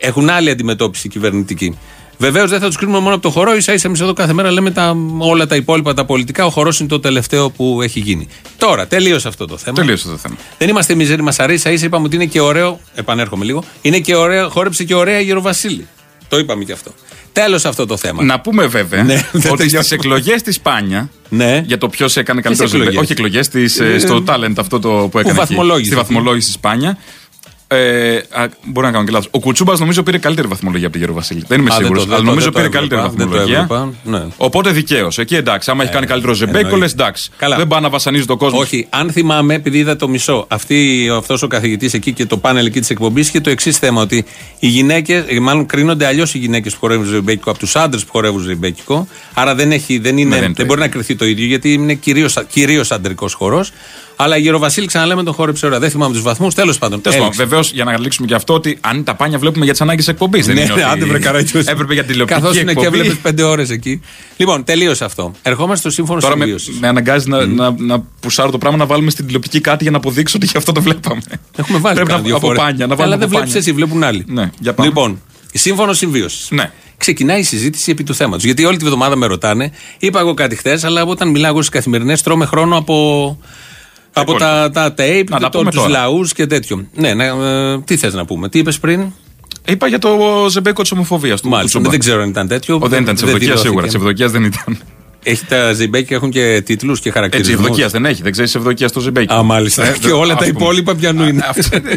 Έχουν άλλη αντιμετώπιση κυβερνητική. Βεβαίως δεν θα τους κρίνουμε μόνο από το χορό, ίσα ίσα εμείς εδώ κάθε μέρα λέμε τα, όλα τα υπόλοιπα τα πολιτικά. Ο χορός είναι το τελευταίο που έχει γίνει. Τώρα, τελείωσε αυτό το θέμα. Τελείωσε το θέμα. Δεν είμαστε μιζέροι, μας αρέσει. ίσα είπαμε ότι είναι και ωραίο. Επανέρχομαι λίγο. Είναι και ωραίο, χόρεψε και ωραία η Γεροβασίλη. Το είπαμε και αυτό. Τέλος αυτό το θέμα. Να πούμε βέβαια Ναι, δεν ότι στις τελειώσαμε. εκλογές της Σπάνια. Ναι. Για το ποιος έκανε καλύτερο εκλογές; ζεμπέκικο. Όχι εκλογές, στο talent αυτό το που έκανε. εκεί, βαθμολόγησε. Στη βαθμολόγηση στη Σπάνια. Ε, α, μπορεί να κάνω και λάθος. Ο Κουτσούμπας νομίζω πήρε καλύτερη βαθμολογία από τη Γεροβασίλη. Δεν είμαι Α, δεν σίγουρος. το- δεν Αλλά το- νομίζω δεν το πήρε καλύτερη έβλεπα, δεν το βαθμολογία. έβλεπα, ναι. Οπότε δικαίως. Εκεί εντάξει. Άμα έχει κάνει καλύτερο ζεμπέκικο, λε εννοείται. εντάξει. Καλά. Δεν πάει να βασανίζει τον κόσμο. Όχι, αν θυμάμαι, επειδή είδα το μισό, αυτός ο καθηγητής εκεί και το πάνελ εκεί της εκπομπής είχε το εξής θέμα: Ότι οι γυναίκες, μάλλον κρίνονται αλλιώς οι γυναίκες που χορεύουν ζεμπέκικο από τους άντρες που χορεύουν ζεμπέκικο. Άρα δεν, έχει, δεν, είναι, Ναι, δεν δεν, είναι το μπορεί ίδιο. να κρυθεί το ίδιο, γιατί είναι κυρίως αντρικό χορός. Αλλά η Γεροβασίλη, ξαναλέμε, τον χόρεψε ωραία. Δεν θυμάμαι τους βαθμούς. Τέλος πάντων. Τέλος πάντων, έληξε. βεβαίως για να καταλήξουμε και αυτό ότι αν τα πάνια βλέπουμε για τις ανάγκες εκπομπής. δεν Ναι, είναι ναι, ότι άντε βρε καραγκιόζη. Έπρεπε για τηλεοπτική Καθώς είναι και εκπομπή. έβλεπες πέντε ώρες εκεί. Λοιπόν, τελείωσε αυτό. Ερχόμαστε στο σύμφωνο Τώρα με, συμβίωση. με αναγκάζει να, να, να πουσάρω το πράγμα να βάλουμε στην τηλεοπτική κάτι για να αποδείξω ότι γι' αυτό το βλέπαμε. Έχουμε βάλει Πρέπει κάνα να, δύο από φορές. πάνια, να Αλλά βάλουμε δεν από βλέπεις πάνια. εσύ, βλέπουν άλλοι. Ναι, για πάμε. Λοιπόν, σύμφωνο συμβίωση. Ναι. Ξεκινάει η συζήτηση επί του θέματος. Γιατί όλη τη βδομάδα με ρωτάνε. Είπα εγώ κάτι χθες, αλλά όταν μιλάω εγώ στις καθημερινές, τρώμε χρόνο από. Από τα, τα tape, Να τα το, πούμε τους τώρα. λαούς και τέτοιο. Ναι, ναι ε, τι θες να πούμε, τι είπες πριν; Είπα για το ζεμπέκο της ομοφοβίας του. Μάλιστα, Κουτσούμπα. δεν ξέρω αν ήταν τέτοιο. Ο, δεν ήταν της ευδοκία δηλώθηκε. σίγουρα. Της ευδοκία δεν ήταν. Έχει τα ζεμπέκια έχουν και τίτλους και Έτσι, χαρακτηρισμούς. ευδοκία δεν έχει. Δεν ξέρεις ευδοκία στο ζεμπέκι. Α, μάλιστα. και όλα τα υπόλοιπα πιανού είναι.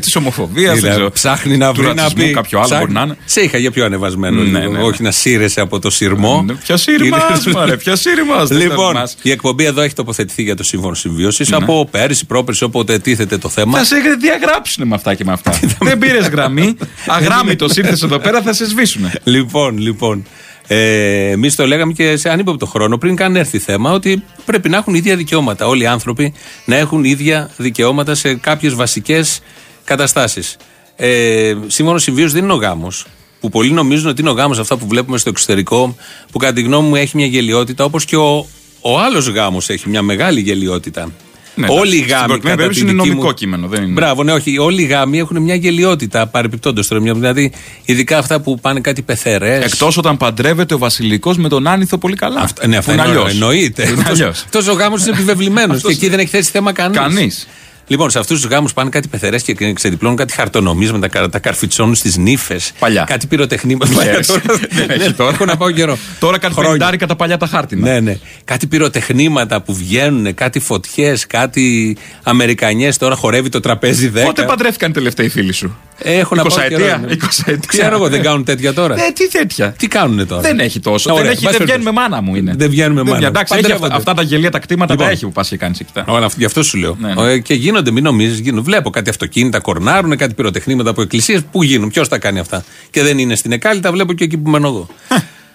Της ομοφοβίας, δεν Δηλαδή, ξέρω. Ψάχνει να Του βρει να ρατσισμού, πει. Κάποιο άλλο ψάχνει- μπορεί να είναι. Σε είχα για πιο ανεβασμένο. Ναι, λίγο, ναι, ναι. Όχι να σύρεσαι από το σειρμό. Ποια σύρμα, μαρε, ποια σύρμα. Λοιπόν, η εκπομπή εδώ έχει τοποθετηθεί για το σύμφωνο συμβίωσης Ναι. από πέρυσι, πρόπερσι, όποτε τίθεται το θέμα. Θα σε διαγράψουν με αυτά και με αυτά. Δεν πήρες γραμμή. Αγράμμιτο ήρθες εδώ πέρα, θα σε σβήσουν. Λοιπόν, λοιπόν. Ε, Εμείς το λέγαμε και σε ανύποπτο χρόνο, πριν καν έρθει θέμα, ότι πρέπει να έχουν ίδια δικαιώματα. Όλοι οι άνθρωποι να έχουν ίδια δικαιώματα σε κάποιες βασικές καταστάσεις. Ε, σύμφωνο συμβίωση δεν είναι ο γάμος. Που πολλοί νομίζουν ότι είναι ο γάμος αυτά που βλέπουμε στο εξωτερικό, που κατά τη γνώμη μου έχει μια γελιότητα, όπως και ο, ο άλλος γάμος έχει μια μεγάλη γελιότητα. Ναι, όλοι οι εντάξει. Στην γάμοι. προκειμένη κατά περίπτωση τη είναι δική νομικό μου- κείμενο, δεν είναι. Μπράβο, ναι, όχι. Όλοι οι γάμοι έχουν μια γελιότητα παρεπιπτόντω τώρα. μια- Δηλαδή, ειδικά αυτά που πάνε κάτι πεθερές. Εκτός όταν παντρεύεται ο Βασιλικός με τον Άνηθο πολύ καλά. Αυτά, ναι, αυτά Που είναι αλλιώς. εννοείται. Είναι αλλιώς. Αυτό ο γάμος είναι επιβεβλημένος και εκεί δεν έχει θέσει θέμα κανείς. Κανείς. Λοιπόν, σε αυτούς τους γάμους πάνε κάτι πεθερές και ξεδιπλώνουν κάτι χαρτονομίσματα, τα, τα καρφιτσώνουν στις νύφες. Παλιά. Κάτι πυροτεχνήματα. Μην Παλιά ξέρεις. τώρα. Δεν έχει Ναι, τώρα. Έχω να πάω καιρό. Τώρα Χρόνια. καρφεντάρικα τα παλιά τα χάρτινα. Ναι, ναι. Κάτι πυροτεχνήματα που βγαίνουν, κάτι φωτιές, κάτι Αμερικανιές. Τώρα χορεύει το τραπέζι 10. Πότε παντρεύτηκαν οι τελευταίοι φίλοι σου; Έχω να πάω 20 καιρό, ετία, ναι. 20 ετία. Ξέρω εγώ, δεν κάνουν τέτοια τώρα. Ε, τι τέτοια; Τι κάνουν τώρα; Δεν έχει τόσο. Ωραία, δεν έχει, βάση δεν περιπτώσει. βγαίνουμε μάνα μου είναι. Δεν βγαίνουμε μάνα. Εντάξει, έχει αυτά, Παντρεύονται. αυτά τα γελία τα κτήματα Λοιπόν. τα έχει που πας και κάνεις εκεί. τα. Όλα, γι' αυτό σου λέω. Ναι, ναι. Ε, Και γίνονται, μην νομίζεις. Βλέπω κάτι αυτοκίνητα, κορνάρουν, κάτι πυροτεχνήματα από εκκλησίες. Πού γίνουν, ποιος τα κάνει αυτά. Και δεν είναι στην Εκάλη, τα βλέπω και εκεί που μένω εγώ.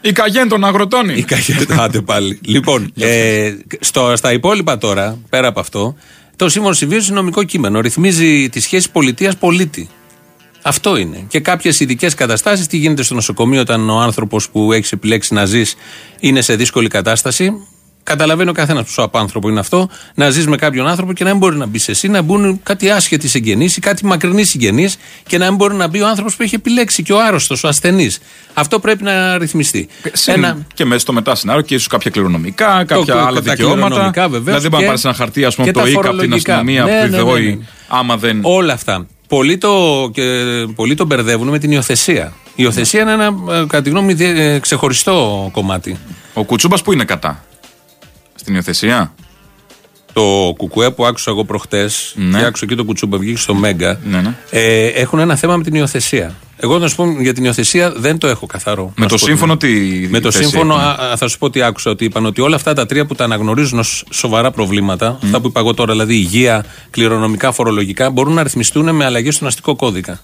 Η Καγέν των αγροτών. Η καγέτα, άντε πάλι. λοιπόν, ε, στο, στα υπόλοιπα τώρα, πέρα από αυτό, το σύμφωνο συμβίωση είναι νομικό κείμενο. Ρυθμίζει τη σχέση πολιτεία-πολίτη. Αυτό είναι. Και κάποιες ειδικές καταστάσεις, τι γίνεται στο νοσοκομείο όταν ο άνθρωπος που έχεις επιλέξει να ζεις είναι σε δύσκολη κατάσταση. Καταλαβαίνει ο καθένας πόσο απάνθρωπο είναι αυτό, να ζεις με κάποιον άνθρωπο και να μην μπορεί να μπεις σε εσύ, να μπουν κάτι άσχετοι συγγενείς ή κάτι μακρινοί συγγενείς και να μην μπορεί να μπει ο άνθρωπος που έχει επιλέξει και ο άρρωστος, ο ασθενής. Αυτό πρέπει να ρυθμιστεί. Συν- Και μέσα στο μετά σενάριο και ίσως κάποια κληρονομικά, κάποια το- άλλα τα δικαιώματα. κληρονομικά, βεβαίως, Δηλαδή, μπορεί να και- πάρεις ένα χαρτί, ας πούμε, και από το τα ΙΚΑ, από την φορολογικά. αστυνομία, Ναι, από τη ναι, ναι, ΔΕΟΗ, ναι. άμα δεν. Όλα αυτά. Πολλοί το, και, πολλοί το μπερδεύουν με την υιοθεσία. Η υιοθεσία είναι ένα, ε, κατά τη γνώμη μου, δι- ε, ξεχωριστό κομμάτι. Ο Κουτσούμπας που είναι κατά; Στην υιοθεσία; Το κουκουέ που άκουσα εγώ προχτές, Ναι. και άκουσα και το κουτσούμπα, βγήκε στο Μέγκα, Ναι, ναι. ε, έχουν ένα θέμα με την υιοθεσία. Εγώ να σου πω για την υιοθεσία δεν το έχω καθαρό. Με να το σου πω σύμφωνο τι- τι. Με το θέση σύμφωνο, έχουν; α, α, θα σου πω τι άκουσα, ότι είπαν ότι όλα αυτά τα τρία που τα αναγνωρίζουν ως σοβαρά προβλήματα, αυτά που είπα εγώ τώρα, δηλαδή υγεία, κληρονομικά, φορολογικά, μπορούν να ρυθμιστούν με αλλαγές στον αστικό κώδικα.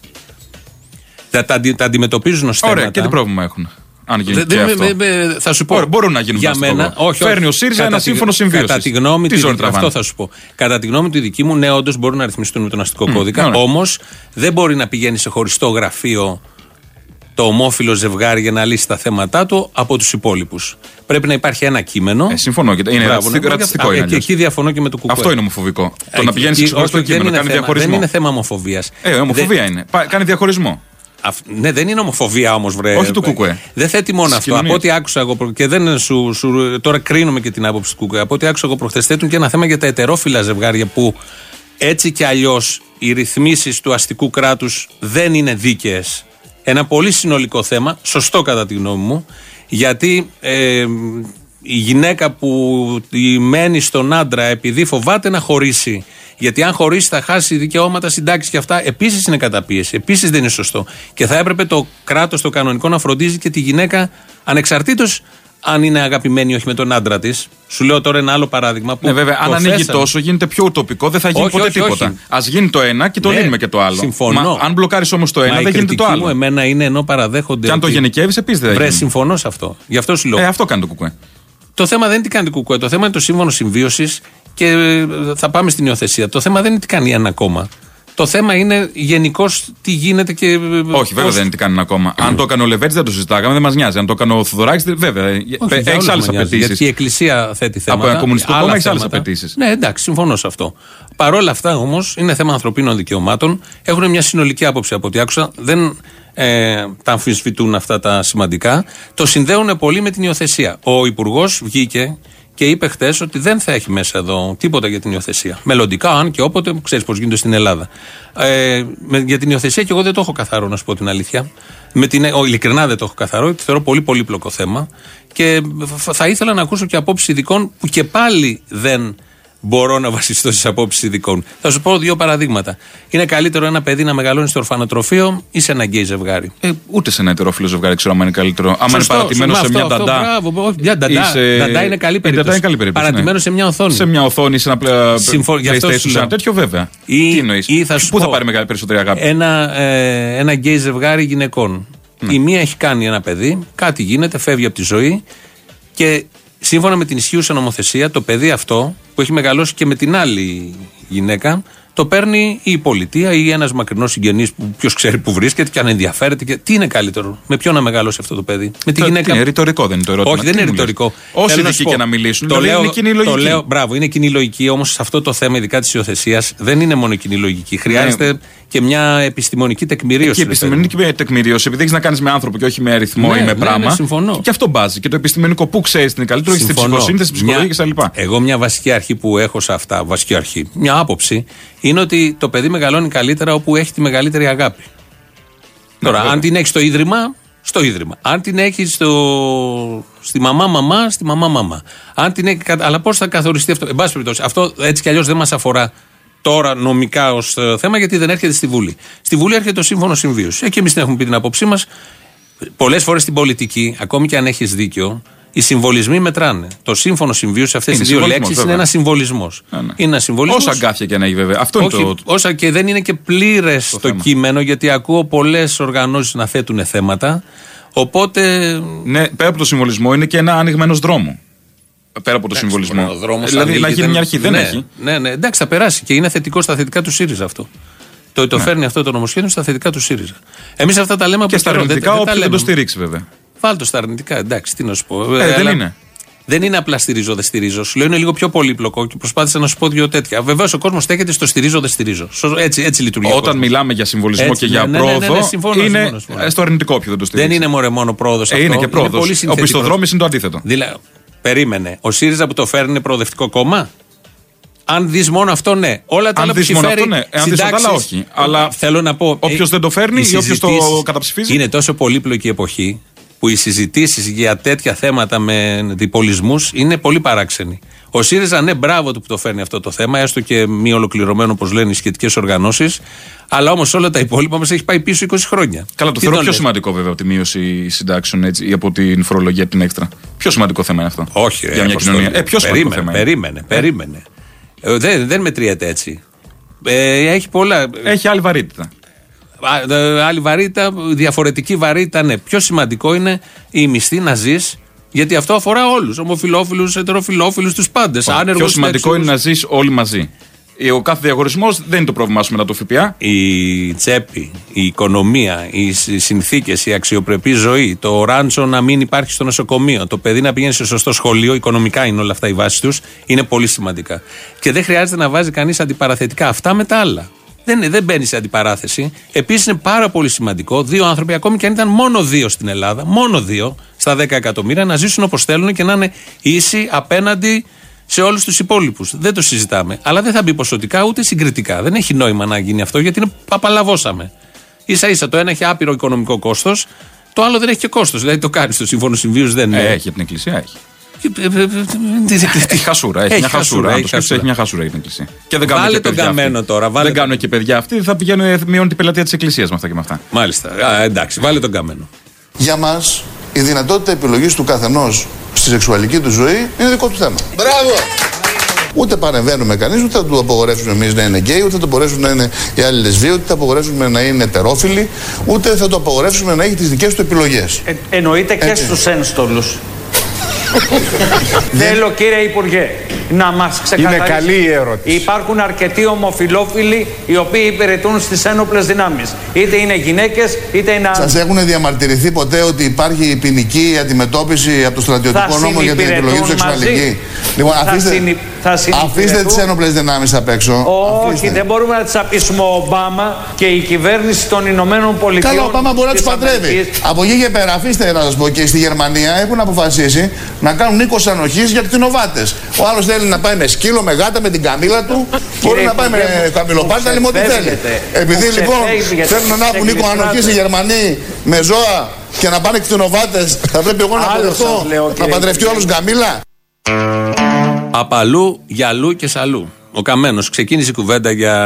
Τα, τα, αντι- τα αντιμετωπίζουν ως θέματα. Ωραία, και τι πρόβλημα έχουν; Αν γίνει Δεν- και δεν- αυτό. με- με- θα σου πω. Ωραία, μπορούν να γίνουν Για αστικό μένα, κώδικα. όχι, Φέρνει όχι. ο ΣΥΡΙΖΑ Κατά ένα τη- σύμφωνο συμβίωσης. Κατά τη γνώμη Τι τη ζώνη δική- τραβάνε; Αυτό θα σου πω. Κατά τη γνώμη του δική μου, ναι, όντως μπορούν να ρυθμιστούν με τον αστικό κώδικα. ωραία. Όμως δεν μπορεί να πηγαίνει σε χωριστό γραφείο το ομόφυλο ζευγάρι για να λύσει τα θέματα του από τους υπόλοιπους. Πρέπει να υπάρχει ένα κείμενο. Ε, συμφωνώ. και- Είναι Μπράβο, ρατσιστικό, ναι. ρατσιστικό Α, είναι ε, Και αλλιώς. εκεί διαφωνώ και με το κουκουέ. Αυτό είναι ομοφοβικό. Το Ε, να πηγαίνεις σε εκεί- ξεχωριστό όχι, δεν κείμενο, είναι κάνει θέμα- διαχωρισμό. Δεν είναι θέμα ομοφοβίας. Ε, ομοφοβία είναι. Πα- Κάνει διαχωρισμό. Ναι, δεν είναι ομοφοβία όμως, βρε. Όχι του Κουκουέ. Δεν θέτει μόνο Στις αυτό. κοινωνίες. Από ό,τι άκουσα εγώ. προ- Και δεν σου, σου, τώρα κρίνουμε και την άποψη του Κουκουέ. Από ό,τι άκουσα εγώ προχθές, θέτουν και ένα θέμα για τα ετερόφιλα ζευγάρια που έτσι κι αλλιώς οι ρυθμίσεις του αστικού κράτους δεν είναι δίκαιες. Ένα πολύ συνολικό θέμα, σωστό κατά τη γνώμη μου, γιατί ε, η γυναίκα που τη μένει στον άντρα επειδή φοβάται να χωρίσει, γιατί αν χωρίσει θα χάσει δικαιώματα, συντάξεις και αυτά, επίσης είναι καταπίεση. Επίσης δεν είναι σωστό. Και θα έπρεπε το κράτος το κανονικό να φροντίζει και τη γυναίκα ανεξαρτήτως αν είναι αγαπημένη ή όχι με τον άντρα της. Σου λέω τώρα ένα άλλο παράδειγμα που. Ναι, βέβαια, αν το ανοίγει θέσαμε. τόσο γίνεται πιο ουτοπικό, δεν θα γίνει Όχι, ποτέ όχι, τίποτα. όχι. Α γίνει το ένα και το Ναι, λύνουμε και το άλλο. συμφωνώ. Μα αν μπλοκάρεις όμως το ένα, Μα η δεν γίνεται το κριτική μου άλλο. εμένα είναι ενώ παραδέχονται. Και αν το ότι- γενικεύεις, επίσης δεν θα Βρε, γίνει. συμφωνώ σε αυτό. Γι' αυτό σου λέω. Ε, αυτό κάνει το κουκουέ. Το θέμα δεν είναι τι κάνει το κουκουέ. Το θέμα είναι το σύμφωνο συμβίωσης και ε, θα πάμε στην υιοθεσία. Το θέμα δεν είναι τι κάνει ένα κόμμα. Το θέμα είναι γενικώ τι γίνεται και. ε, Όχι, βέβαια δεν είναι τι κάνουν ακόμα. Αν το έκανε ο Λεβέρτη δεν το συζητάγαμε, δεν μας νοιάζει. Αν το έκανε ο Θουδωράκη, βέβαια. Έχεις άλλες απαιτήσεις. Γιατί η Εκκλησία θέτει θέματα. ένα κομμουνιστικό άλλα κόμμα έχεις άλλες θέματα. απαιτήσεις. Ναι, εντάξει, συμφωνώ σε αυτό. Παρ' όλα αυτά όμως είναι θέμα ανθρωπίνων δικαιωμάτων. Έχουν μια συνολική άποψη από ό,τι άκουσα. Δεν ε, τα αμφισβητούν αυτά τα σημαντικά. Το συνδέουν πολύ με την υιοθεσία. Ο Υπουργός βγήκε και είπε χθες ότι δεν θα έχει μέσα εδώ τίποτα για την υιοθεσία. Μελλοντικά, αν και όποτε, ξέρεις πώς γίνεται στην Ελλάδα. Ε, με, για την υιοθεσία και εγώ δεν το έχω καθαρό, να σου πω την αλήθεια. Με την, ο, ειλικρινά δεν το έχω καθαρό, γιατί θεωρώ πολύ πολύπλοκο θέμα. Και φ- θα ήθελα να ακούσω και απόψεις ειδικών που και πάλι δεν μπορώ να βασιστώ στις απόψεις ειδικών. Θα σου πω δύο παραδείγματα. Είναι καλύτερο ένα παιδί να μεγαλώνει στο ορφανοτροφείο ή σε ένα γκέι ζευγάρι; Ε, ούτε σε ένα ετερόφιλο ζευγάρι ξέρω αν είναι καλύτερο. Άμα είναι Σωστό, παρατημένο σε αυτό, μια αυτό, νταντά. μπράβο, όχι, μια νταντά. ή σε- Νταντά είναι καλή Ε, περίπτωση. νταντά είναι καλή περίπτωση. Παρατημένος ναι. σε μια οθόνη. Σε μια οθόνη, σε ένα πλε- Συμφω- γι' αυτό PlayStation, σου σε ένα λέω. τέτοιο βέβαια. Ή- Τι εννοείς; ή θα σου Πού θα πω, πάρει μεγάλη περισσότερη αγάπη; Ένα, ε, ένα γκέι ζευγάρι γυναικών. Η μία έχει κάνει ένα παιδί, κάτι γίνεται, φεύγει από τη ζωή και σύμφωνα με την ισχύουσα νομοθεσία, το παιδί αυτό που έχει μεγαλώσει και με την άλλη γυναίκα, Το παίρνει η πολιτεία ή ένας μακρινός συγγενής που ποιος ξέρει που βρίσκεται και αν ενδιαφέρεται. Και... Τι είναι καλύτερο, με ποιον να μεγαλώσει αυτό το παιδί, με τη Το- γυναίκα. τι είναι, ρητορικό δεν είναι το ερώτημα. Όχι, δεν Τι είναι μου λες; ρητορικό. Όσοι Θέλω να δικοί σου πω, και να μιλήσουν, Το δηλαδή λέω, είναι κοινή το λογική. λέω, μπράβο, είναι κοινή λογική, όμως σε αυτό το θέμα, ειδικά της υιοθεσίας, δεν είναι μόνο κοινή λογική. Χρειάζεται και μια επιστημονική τεκμηρίωση. Και η ρε παιδί μου. επιστημονική τεκμηρίωση, επειδή έχεις να κάνεις με άνθρωπο και όχι με αριθμό Ναι, ή με ναι, πράγμα. ναι, συμφωνώ. Και αυτό μπάζει. Και το επιστημονικό που ξέρεις την είναι καλύτερο, έχεις τη Συμφωνώ. ψυχοσύνθεση, τη ψυχολογία Μια- κτλ. Εγώ μια βασική αρχή που έχω σε αυτά, βασική αρχή, μια άποψη, είναι ότι το παιδί μεγαλώνει καλύτερα όπου έχει τη μεγαλύτερη αγάπη. Τώρα, βέβαια. αν την έχεις στο ίδρυμα, στο ίδρυμα. Αν την έχεις στο... στη μαμά μαμά, στη μαμά μαμά. Αν την έχεις... κα- Αλλά πώς θα καθοριστεί αυτό; Εν πάση περιπτώσει, αυτό έτσι κι αλλιώς δεν μας αφορά τώρα νομικά ως θέμα, γιατί δεν έρχεται στη Βουλή. Στη Βουλή έρχεται το σύμφωνος συμβίωσης. Εκεί εμείς την έχουμε πει την άποψή μας. Πολλές φορές στην πολιτική, ακόμη και αν έχεις δίκιο, οι συμβολισμοί μετράνε. Το σύμφωνο συμβίωσης, αυτές οι Είναι δύο συμβολισμός, λέξεις είναι βέβαια. ένα συμβολισμός. Ναι, ναι. Είναι ένα συμβολισμός. Όσα αγκάθια και να έχει βέβαια. Αυτό Όχι, είναι το. όσα και δεν είναι και πλήρες το, θέμα. κείμενο, γιατί ακούω πολλές οργανώσεις να θέτουν θέματα. Οπότε. Ναι, πέρα από το συμβολισμό είναι και ένα ανοιγμένο δρόμο. Πέρα από το συμβολισμό. Ο δρόμος δηλαδή ανοίγει, να γίνει μια αρχή. Δεν ναι, έχει. Ναι, ναι, εντάξει, θα περάσει και είναι θετικό στα θετικά του ΣΥΡΙΖΑ αυτό. Το ότι το φέρνει αυτό το νομοσχέδιο στα θετικά του ΣΥΡΙΖΑ. Εμείς αυτά τα λέμε από Και στα καιρό, δεν- αρνητικά, δεν τα όποιο δεν το λέμε. στηρίξει βέβαια. Βάλτο στα αρνητικά, εντάξει, τι να σου πω. Ε, δεν αλλά είναι. Δεν είναι απλά στηρίζω, δεν στηρίζω. Σου λέω είναι λίγο πιο πολύπλοκο και προσπάθησα να σου πω δύο τέτοια. Βεβαίως ο κόσμος στέκεται στο στηρίζω, δεν στηρίζω. Σω- Έτσι, έτσι λειτουργεί. ο Όταν κόσμος. μιλάμε για συμβολισμό Έτσι, και για ναι, ναι, ναι, ναι, πρόοδο, ναι, συμφωνώ, είναι συμφωνώ, συμφωνώ. ε, στο αρνητικό όποιο δεν το στηρίξει. Δεν είναι μωρέ μόνο πρόοδος αυτό. Ε, είναι και πρόοδο. πολύ Ο συνθετικό. πιστοδρόμη είναι το αντίθετο. Δηλαδή, περίμενε. Ο ΣΥΡΙΖΑ που το φέρνει είναι προοδευτικό κόμμα; Αν δεις μόνο αυτό, ναι. Όλα τα Αν άλλα που δεις έχει μόνο φέρει. αυτό, ναι. Εάν δεις όλα τα άλλα, συντάξεις, όχι. Αλλά θέλω να πω. όποιος ε, δεν το φέρνει οι ή όποιος το συζητήσεις καταψηφίζει. Είναι τόσο πολύπλοκη εποχή που οι συζητήσεις για τέτοια θέματα με διπολισμούς είναι πολύ παράξενοι. Ο ΣΥΡΙΖΑ, ναι, μπράβο του που το φέρνει αυτό το θέμα, έστω και μη ολοκληρωμένο, όπως λένε οι σχετικές οργανώσεις. Αλλά όμως όλα τα υπόλοιπα μας έχει πάει πίσω 20 χρόνια. Καλά, το Τι θεωρώ τον πιο λες; σημαντικό βέβαια από τη μείωση συντάξεων έτσι, ή από την φορολογία από την έξτρα. Πιο σημαντικό θέμα είναι αυτό. Όχι, ρε, Για μια Αποστόλη. κοινωνία. Ε, πιο σημαντικό περίμενε, θέμα. είναι. περίμενε, περίμενε. Ε, δεν, δεν μετριέται έτσι. Ε, έχει πολλά. Έχει άλλη βαρύτητα. Α, ε, άλλη βαρύτητα, διαφορετική βαρύτητα, ναι. Πιο σημαντικό είναι η μισθή να ζεις, γιατί αυτό αφορά όλους. Ομοφυλόφιλους, ετεροφιλόφιλους, τους πάντες. Πιο σημαντικό είναι να ζεις όλοι μαζί. Ε, Ο κάθε διαγωνισμό δεν είναι το πρόβλημά σου μετά το ΦΠΑ. η τσέπη, η οικονομία, οι συνθήκες, η αξιοπρεπή ζωή, το ράντσο να μην υπάρχει στο νοσοκομείο, το παιδί να πηγαίνει σε σωστό σχολείο, οικονομικά είναι όλα αυτά οι βάσεις τους, είναι πολύ σημαντικά. Και δεν χρειάζεται να βάζει κανείς αντιπαραθετικά αυτά με τα άλλα. Δεν, είναι- δεν μπαίνει σε αντιπαράθεση. Επίσης είναι πάρα πολύ σημαντικό δύο άνθρωποι, ακόμη και αν ήταν μόνο δύο στην Ελλάδα, μόνο δύο στα 10 εκατομμύρια, να ζήσουν όπως θέλουν και να είναι ίσοι απέναντι σε όλους τους υπόλοιπους. Δεν το συζητάμε. Αλλά δεν θα μπει ποσοτικά ούτε συγκριτικά. Δεν έχει νόημα να γίνει αυτό γιατί είναι παπαλαβώσαμε. σα ίσα το ένα έχει άπειρο οικονομικό κόστος, το άλλο δεν έχει και κόστος. Δηλαδή το κάνεις στο σύμφωνο συμβίωσης δεν Ε, είναι. έχει για την εκκλησία, έχει. Ε, ε, ε, τι- τι- τι- Έχει χασούρα, έχει, Έχει μια χασούρα. Αν έχει το σκέφτεσαι, χασούρα. έχει μια χασούρα για την εκκλησία. Και δεν κάνουν Βάλε και τον παιδιά καμένο αυτοί. τώρα, βάλε δεν τον- κάνουν και παιδιά αυτοί, θα πηγαίνουν, μειώνουν την πελατεία της εκκλησίας με αυτά και με αυτά. Μάλιστα. Α, εντάξει, βάλε τον καμένο. Για μας, η δυνατότητα επιλογής του καθενός στη σεξουαλική του ζωή είναι δικό του θέμα. Μπράβο! Ούτε παρεμβαίνουμε κανείς, ούτε θα του απογορεύσουμε εμείς να είναι γκέι, ούτε θα το απογορεύσουμε να είναι οι άλλοι λεσβοί, ούτε θα απογορεύσουμε να είναι τερόφιλοι, ούτε θα το απογορεύσουμε να έχει τις δικές του επιλογές. Ε, εννοείται και Έτσι. στους ένστολους. Θέλω κύριε Υπουργέ να μας ξεκαθαρίσει. καλή η ερώτηση. Υπάρχουν αρκετοί ομοφιλόφιλοι οι οποίοι υπηρετούν στις ένοπλες δυνάμεις. Είτε είναι γυναίκες είτε είναι άντρες. Σα έχουν διαμαρτυρηθεί ποτέ ότι υπάρχει ποινική αντιμετώπιση από το στρατιωτικό Θα νόμο για την επιλογή τους συνυπηρετούν σεξουαλική. μαζί. Λοιπόν, Θα αφήστε, συνυ- θα συνυπηρετούν. αφήστε τις ένοπλες δυνάμεις απ' έξω. Όχι, Αφήστε. δεν μπορούμε να τις απείσουμε ο Ομπάμα και η κυβέρνηση των Ηνωμένων Πολιτειών. Καλά, ο Ομπάμα μπορεί να τους της παντρεύει. Αμερικής. Από εκεί και πέρα, αφήστε να σας πω και στη Γερμανία έχουν αποφασίσει να κάνουν 20 ανοχής για κτηνοβάτες. Ο άλλος θέλει να πάει με σκύλο, με γάτα, με την καμίλα του. Μπορεί να πάει με Υπουργέ, καμιλοπάρτα, μου με ό,τι θέλει. ξεφεύγετε. Επειδή Μου λοιπόν ξεφεύγετε. θέλουν να έχουν 20 ανοχής οι Γερμανοί με ζώα και να πάνε κτηνοβάτες, θα πρέπει εγώ να Άλλο παντρευτώ. σας λέω, Να κύριε παντρευτεί ο άλλο Υπουργέ. καμίλα. Απ' αλλού, γι' αλλού και σ' αλλού. Ο Καμένος ξεκίνησε η κουβέντα για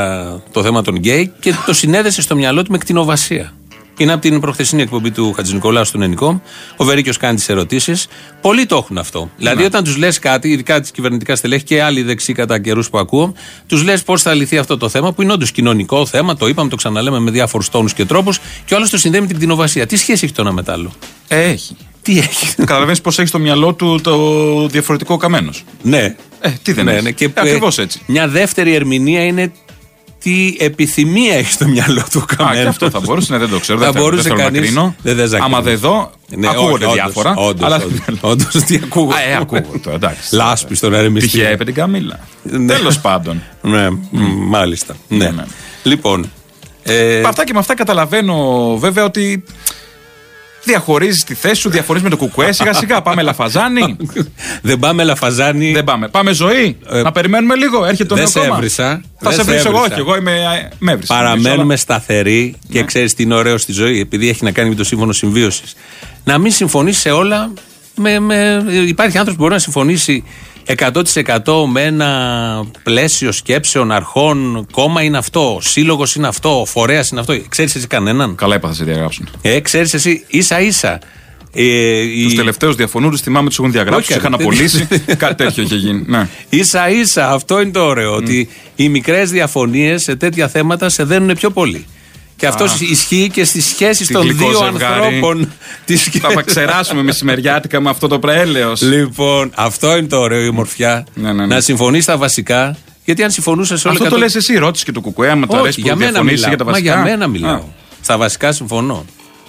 το θέμα των γκέι και το συνέδεσε στο μυαλό του με κτηνοβασία. Είναι από την προχθεσινή εκπομπή του Χατζηνικολάου στον Ενικό. Ο Βερίκιος κάνει τις ερωτήσεις. Πολλοί το έχουν αυτό. Δηλαδή, όταν τους λες κάτι, ειδικά τη κυβερνητικά στελέχη και άλλοι δεξιοί κατά καιρούς που ακούω, τους λες πώς θα λυθεί αυτό το θέμα, που είναι όντως κοινωνικό θέμα, το είπαμε, το ξαναλέμε με διάφορους τόνους και τρόπους, και όλος το συνδέει με την κτηνοβασία. Τι σχέση έχει το ένα με το άλλο; Ε, έχει. Τι έχει; Καταλαβαίνεις πώς έχει στο μυαλό του το διαφορετικό καμένος. ναι. Ε, τι δεν ναι, έχει. ναι. Και, Ε, ακριβώς έτσι. Μια δεύτερη ερμηνεία είναι τι επιθυμία έχει στο μυαλό του ο Α, Καμένος. και αυτό θα μπορούσε, ναι, δεν το ξέρω. Θα δεν θέλω, μπορούσε δεν θέλω να κανείς- κρίνω. δεν θες να Άμα κρίνεις. δεν δω, Ναι, ακούγονται όχι, διάφορα. όντως, αλλά όντως, όντως. Όντως, τι ακούγονται. Α, ε, ακούγονται, εντάξει. Λάσπη στον ερεμιστή. Τυχαία είπε την Καμίλα. Ναι. Τέλος πάντων. Ναι, μ, μάλιστα. Ναι. Ναι. Λοιπόν. Ε, Με αυτά και με αυτά καταλαβαίνω βέβαια ότι διαχωρίζεις τη θέση σου, διαφωνεί με το κουκουέ. Σιγά σιγά πάμε λαφαζάνι. δεν πάμε λαφαζάνι. Δεν πάμε. Πάμε ζωή. να περιμένουμε λίγο. Έρχεται το δεν νέο σε κόμμα. έβρισα. Θα Δεν σε βρίσω εγώ, έβρισα. όχι. Εγώ είμαι. ε, Με έβρισα. Παραμένουμε σταθεροί και ξέρεις τι είναι ωραίο στη ζωή, επειδή έχει να κάνει με το σύμφωνο συμβίωσης. Να μην συμφωνήσει σε όλα. Με, με, υπάρχει άνθρωπος που μπορεί να συμφωνήσει 100% με ένα πλαίσιο σκέψεων, αρχών, κόμμα είναι αυτό, σύλλογος είναι αυτό, φορέας είναι αυτό. Ξέρεις εσύ κανέναν; Καλά είπα, θα σε διαγράψουν. Ε, ξέρεις εσύ ίσα ίσα. Ε, Τους τελευταίους διαφωνούντες θυμάμαι τους έχουν διαγράψει, Όχι, τους είχαν δεν- απολύσει. Κάτι τέτοιο είχε γίνει. Ναι. Ίσα ίσα, αυτό είναι το ωραίο. Ότι οι μικρές διαφωνίες σε τέτοια θέματα σε δένουν πιο πολύ. Και αυτός Α. ισχύει και στις σχέσεις Τι των γλυκό δύο ζευγάρι. ανθρώπων. Τις Θα τα ξεράσουμε μεσημεριάτικα με αυτό το προέλεος. Λοιπόν, αυτό είναι το ωραίο, η ομορφιά. Ναι, ναι, ναι. Να συμφωνείς στα βασικά. Γιατί αν συμφωνούσες σε όλα Αυτό το κατώ- λες εσύ, ρώτησε και το κουκουέ, άμα το Όχι, αρέσει που για μένα διαφωνήσει μιλάω. για τα Μα βασικά. για μένα μιλάω. Α. Στα βασικά συμφωνώ.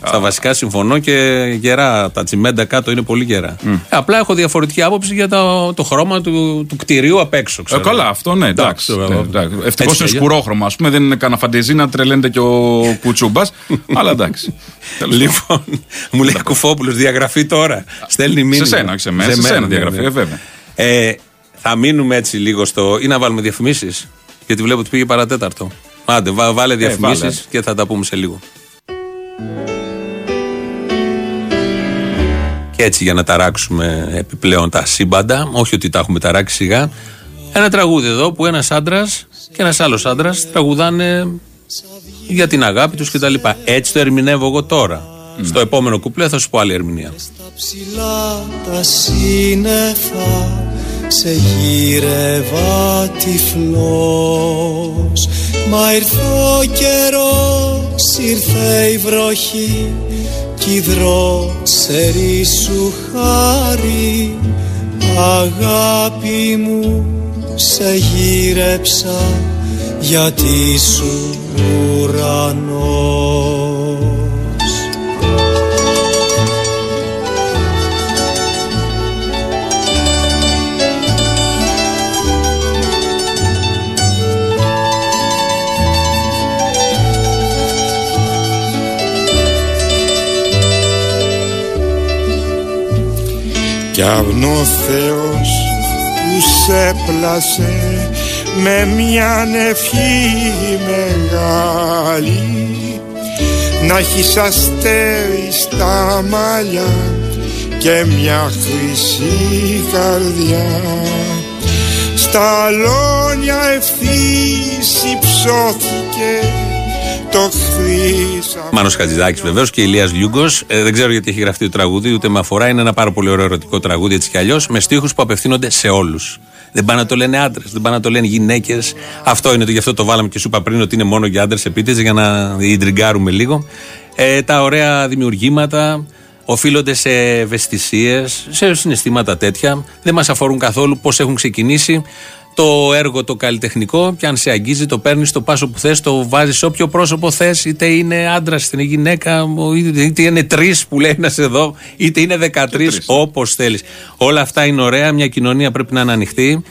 Στα βασικά συμφωνώ και γερά. Τα τσιμέντα κάτω είναι πολύ γερά. Ε, απλά έχω διαφορετική άποψη για το, το χρώμα του, του κτηρίου απ' έξω. Ε, ξέρω. καλά, αυτό ναι, εντάξει. Εντάξει, Ευτυχώ Έτσι είναι κι αλλιώς. σκουρόχρωμα, ας πούμε. Δεν είναι κανένα φαντεζή να τρελαίνεται και ο κουτσούμπας. αλλά εντάξει. Τέλος Λοιπόν, μου λέει Κουφόπουλος διαγραφή τώρα. Στέλνει μήνυμα. Σε σένα, όχι σε μένα, σε σένα διαγραφή, ε, βέβαια. Ε, θα μείνουμε έτσι λίγο στο. ή να βάλουμε διαφημίσεις. Γιατί βλέπω ότι πήγε παρατέταρτο. Άντε, βά- βάλε διαφημίσεις βάλε. και θα τα πούμε σε λίγο. Και έτσι για να ταράξουμε επιπλέον τα σύμπαντα, όχι ότι τα έχουμε ταράξει σιγά. Ένα τραγούδι εδώ που ένας άντρας και ένας άλλος άντρας τραγουδάνε για την αγάπη τους κτλ. Έτσι το ερμηνεύω εγώ τώρα. Στο επόμενο κουπλέ θα σου πω άλλη ερμηνεία. ψηλά τα σύννεφα σε γύρευα τυφλός Μα ήρθε ο καιρός, ήρθε η βροχή κι η δρόσερη σου χάρη Αγάπη μου σε γύρεψα γιατί σου ουρανός Κι αν ο Θεός που σε πλάσε με μια ευχή μεγάλη. Να έχεις αστέρι στα μαλλιά και μια χρυσή καρδιά. Στα αλόνια ευθύς υψώθηκε το χρήσα Μάνος Χατζηδάκης βεβαίως και Ηλίας Λιούγκος. Ε, δεν ξέρω γιατί έχει γραφτεί το τραγούδι, ούτε με αφορά. Είναι ένα πάρα πολύ ωραίο ερωτικό τραγούδι έτσι κι αλλιώς, με στίχους που απευθύνονται σε όλους. Δεν πάνε να το λένε άντρες, δεν πάνε να το λένε γυναίκες. Αυτό είναι το, γι' αυτό το βάλαμε και σου είπα πριν ότι είναι μόνο για άντρες επίτηδες, για να ιντριγκάρουμε λίγο. Ε, τα ωραία δημιουργήματα οφείλονται σε ευαισθησίες, σε συναισθήματα τέτοια. Δεν μας αφορούν καθόλου πώς έχουν ξεκινήσει το έργο το καλλιτεχνικό και αν σε αγγίζει το παίρνεις το πάσο που θες το βάζεις σε όποιο πρόσωπο θες είτε είναι άντρας, είτε είναι γυναίκα είτε, είτε είναι τρεις που λέει να σε δω είτε είναι δεκατρεις όπως θέλεις. Όλα αυτά είναι ωραία μια κοινωνία πρέπει να είναι ανοιχτή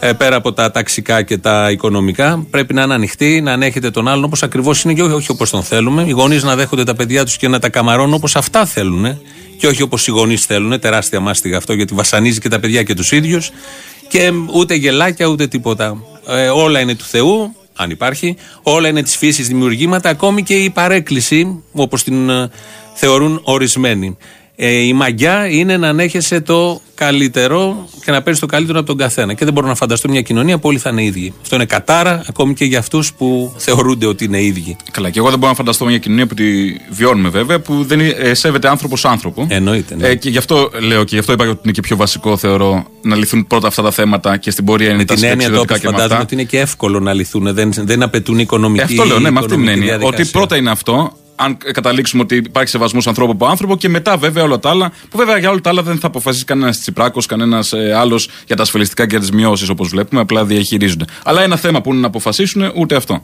ε, πέρα από τα ταξικά και τα οικονομικά, πρέπει να είναι ανοιχτή, να ανέχεται τον άλλον όπως ακριβώς είναι και όχι, όχι όπως τον θέλουμε. Οι γονείς να δέχονται τα παιδιά τους και να τα καμαρώνουν όπως αυτά θέλουν και όχι όπως οι γονείς θέλουν. Τεράστια μάστιγα αυτό γιατί βασανίζει και τα παιδιά και τους ίδιους. Και ούτε γελάκια ούτε τίποτα. Ε, όλα είναι του Θεού, αν υπάρχει. Όλα είναι της φύσης δημιουργήματα, ακόμη και η παρέκκληση, όπως την ε, θεωρούν ορισμένοι. Ε, η μαγιά είναι να ανέχεσαι το καλύτερο και να παίρνεις το καλύτερο από τον καθένα. Και δεν μπορώ να φανταστώ μια κοινωνία που όλοι θα είναι ίδιοι. Αυτό είναι κατάρα, ακόμη και για αυτούς που θεωρούνται ότι είναι ίδιοι. Καλά, και εγώ δεν μπορώ να φανταστώ μια κοινωνία που τη βιώνουμε βέβαια, που δεν ε, σέβεται άνθρωπος άνθρωπο. Εννοείται. Ναι. Ε, και γι' αυτό λέω και γι' αυτό είπα ότι είναι και πιο βασικό, θεωρώ, να λυθούν πρώτα αυτά τα θέματα και στην πορεία είναι Με τα την έννοια το συνταξιδοτικά όπως και με φαντάζομαι αυτά. ότι είναι και εύκολο να λυθούν. Δεν, δεν απαιτούν Ε, οικονομική αυτό λέω, ναι, με αυτή την οικονομική έννοια. διαδικασία. Ότι πρώτα είναι αυτό, αν καταλήξουμε ότι υπάρχει σεβασμός ανθρώπου από άνθρωπο και μετά βέβαια όλα τα άλλα. Που βέβαια για όλα τα άλλα δεν θα αποφασίσει κανένας Τσιπράκος, κανένας ε, άλλος για τα ασφαλιστικά και τις μειώσεις όπως βλέπουμε. Απλά διαχειρίζονται. Αλλά ένα θέμα που είναι να αποφασίσουν ούτε αυτό.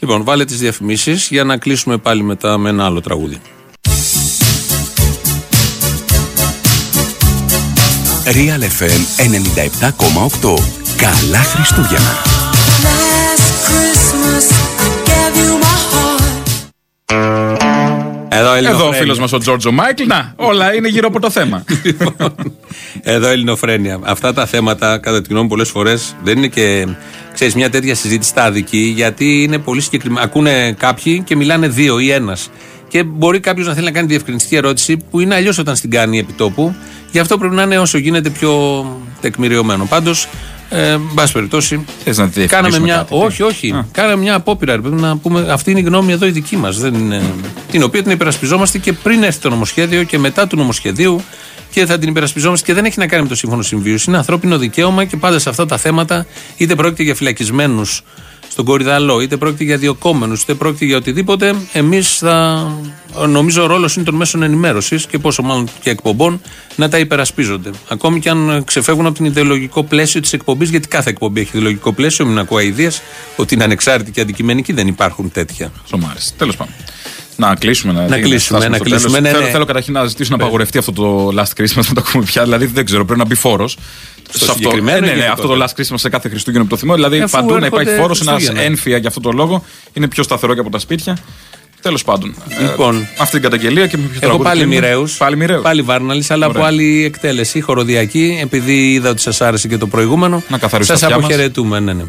Λοιπόν, βάλε τις διαφημίσεις για να κλείσουμε πάλι μετά με ένα άλλο τραγούδι. Real FM 97,8. Καλά Χριστούγεννα. Εδώ, Εδώ ο φίλος μας ο Τζόρτζο Μάικλ. Να, όλα είναι γύρω από το θέμα. Εδώ ελληνοφρένεια. Αυτά τα θέματα, κατά τη γνώμη μου, πολλές φορές δεν είναι και ξέρεις, μια τέτοια συζήτηση στα αδική, γιατί είναι πολύ συγκεκριμένα. Ακούνε κάποιοι και μιλάνε δύο ή ένας. Και μπορεί κάποιος να θέλει να κάνει διευκρινιστική ερώτηση που είναι αλλιώς όταν στην κάνει επί τόπου. Γι' αυτό πρέπει να είναι όσο γίνεται πιο τεκμηριωμένο. Πάντως, ε, εν πάση περιπτώσει, Θες να τη κάναμε διευκρινίσουμε μια. κάτι, τι; όχι, όχι. Κάναμε μια απόπειρα. ρε παιδί μου, να πούμε, αυτή είναι η γνώμη εδώ η δική μας. Την οποία την υπερασπιζόμαστε και πριν έρθει το νομοσχέδιο και μετά του νομοσχεδίου και θα την υπερασπιζόμαστε και δεν έχει να κάνει με το σύμφωνο συμβίωσης. Είναι ανθρώπινο δικαίωμα και πάντα σε αυτά τα θέματα, είτε πρόκειται για φυλακισμένους στον Κορυδαλό, είτε πρόκειται για διοκόμενου, είτε πρόκειται για οτιδήποτε, εμείς θα. Νομίζω ο ρόλος είναι των μέσων ενημέρωσης και πόσο μάλλον και εκπομπών να τα υπερασπίζονται. Ακόμη και αν ξεφεύγουν από την ιδεολογικό πλαίσιο της εκπομπής, γιατί κάθε εκπομπή έχει ιδεολογικό πλαίσιο, μην ακούω αειδίε ότι είναι ανεξάρτητη και αντικειμενική, δεν υπάρχουν τέτοια. Σομάρες. Τέλος πάντων. Να κλείσουμε. Να, Να κλείσουμε, φτάσουμε να στο κλείσουμε, τέλος. ναι, θέλω, ναι. θέλω καταρχήν να ζητήσω να απαγορευτεί αυτό το last Christmas που το ακούμε πια. Δηλαδή δεν ξέρω, πρέπει να μπει φόρος. Στο συγκεκριμένο ε, ναι, ή ναι, γενικότερα; αυτό το last Christmas σε κάθε Χριστούγεννο που το θυμώ. Δηλαδή Ε, αφού παντού να έρχονται υπάρχει φόρος, ένας Χριστούγεννα. ένφια για αυτό το λόγο. Είναι πιο σταθερό και από τα σπίτια. Τέλος πάντων. Ε, Λοιπόν. αυτή την καταγγελία και με ποιο Εγώ τραγούδι πάλι κλείνουμε; μοιραίους. Πάλι μοιραίους. Πάλι Βάρναλης, αλλά από Ωραία. άλλη εκτέλεση, χοροδιακή, επειδή είδα ότι σας άρεσε και το προηγούμενο. Να καθαρίσουμε Σας τα αυτιά μας. αποχαιρετούμε, ναι, ναι.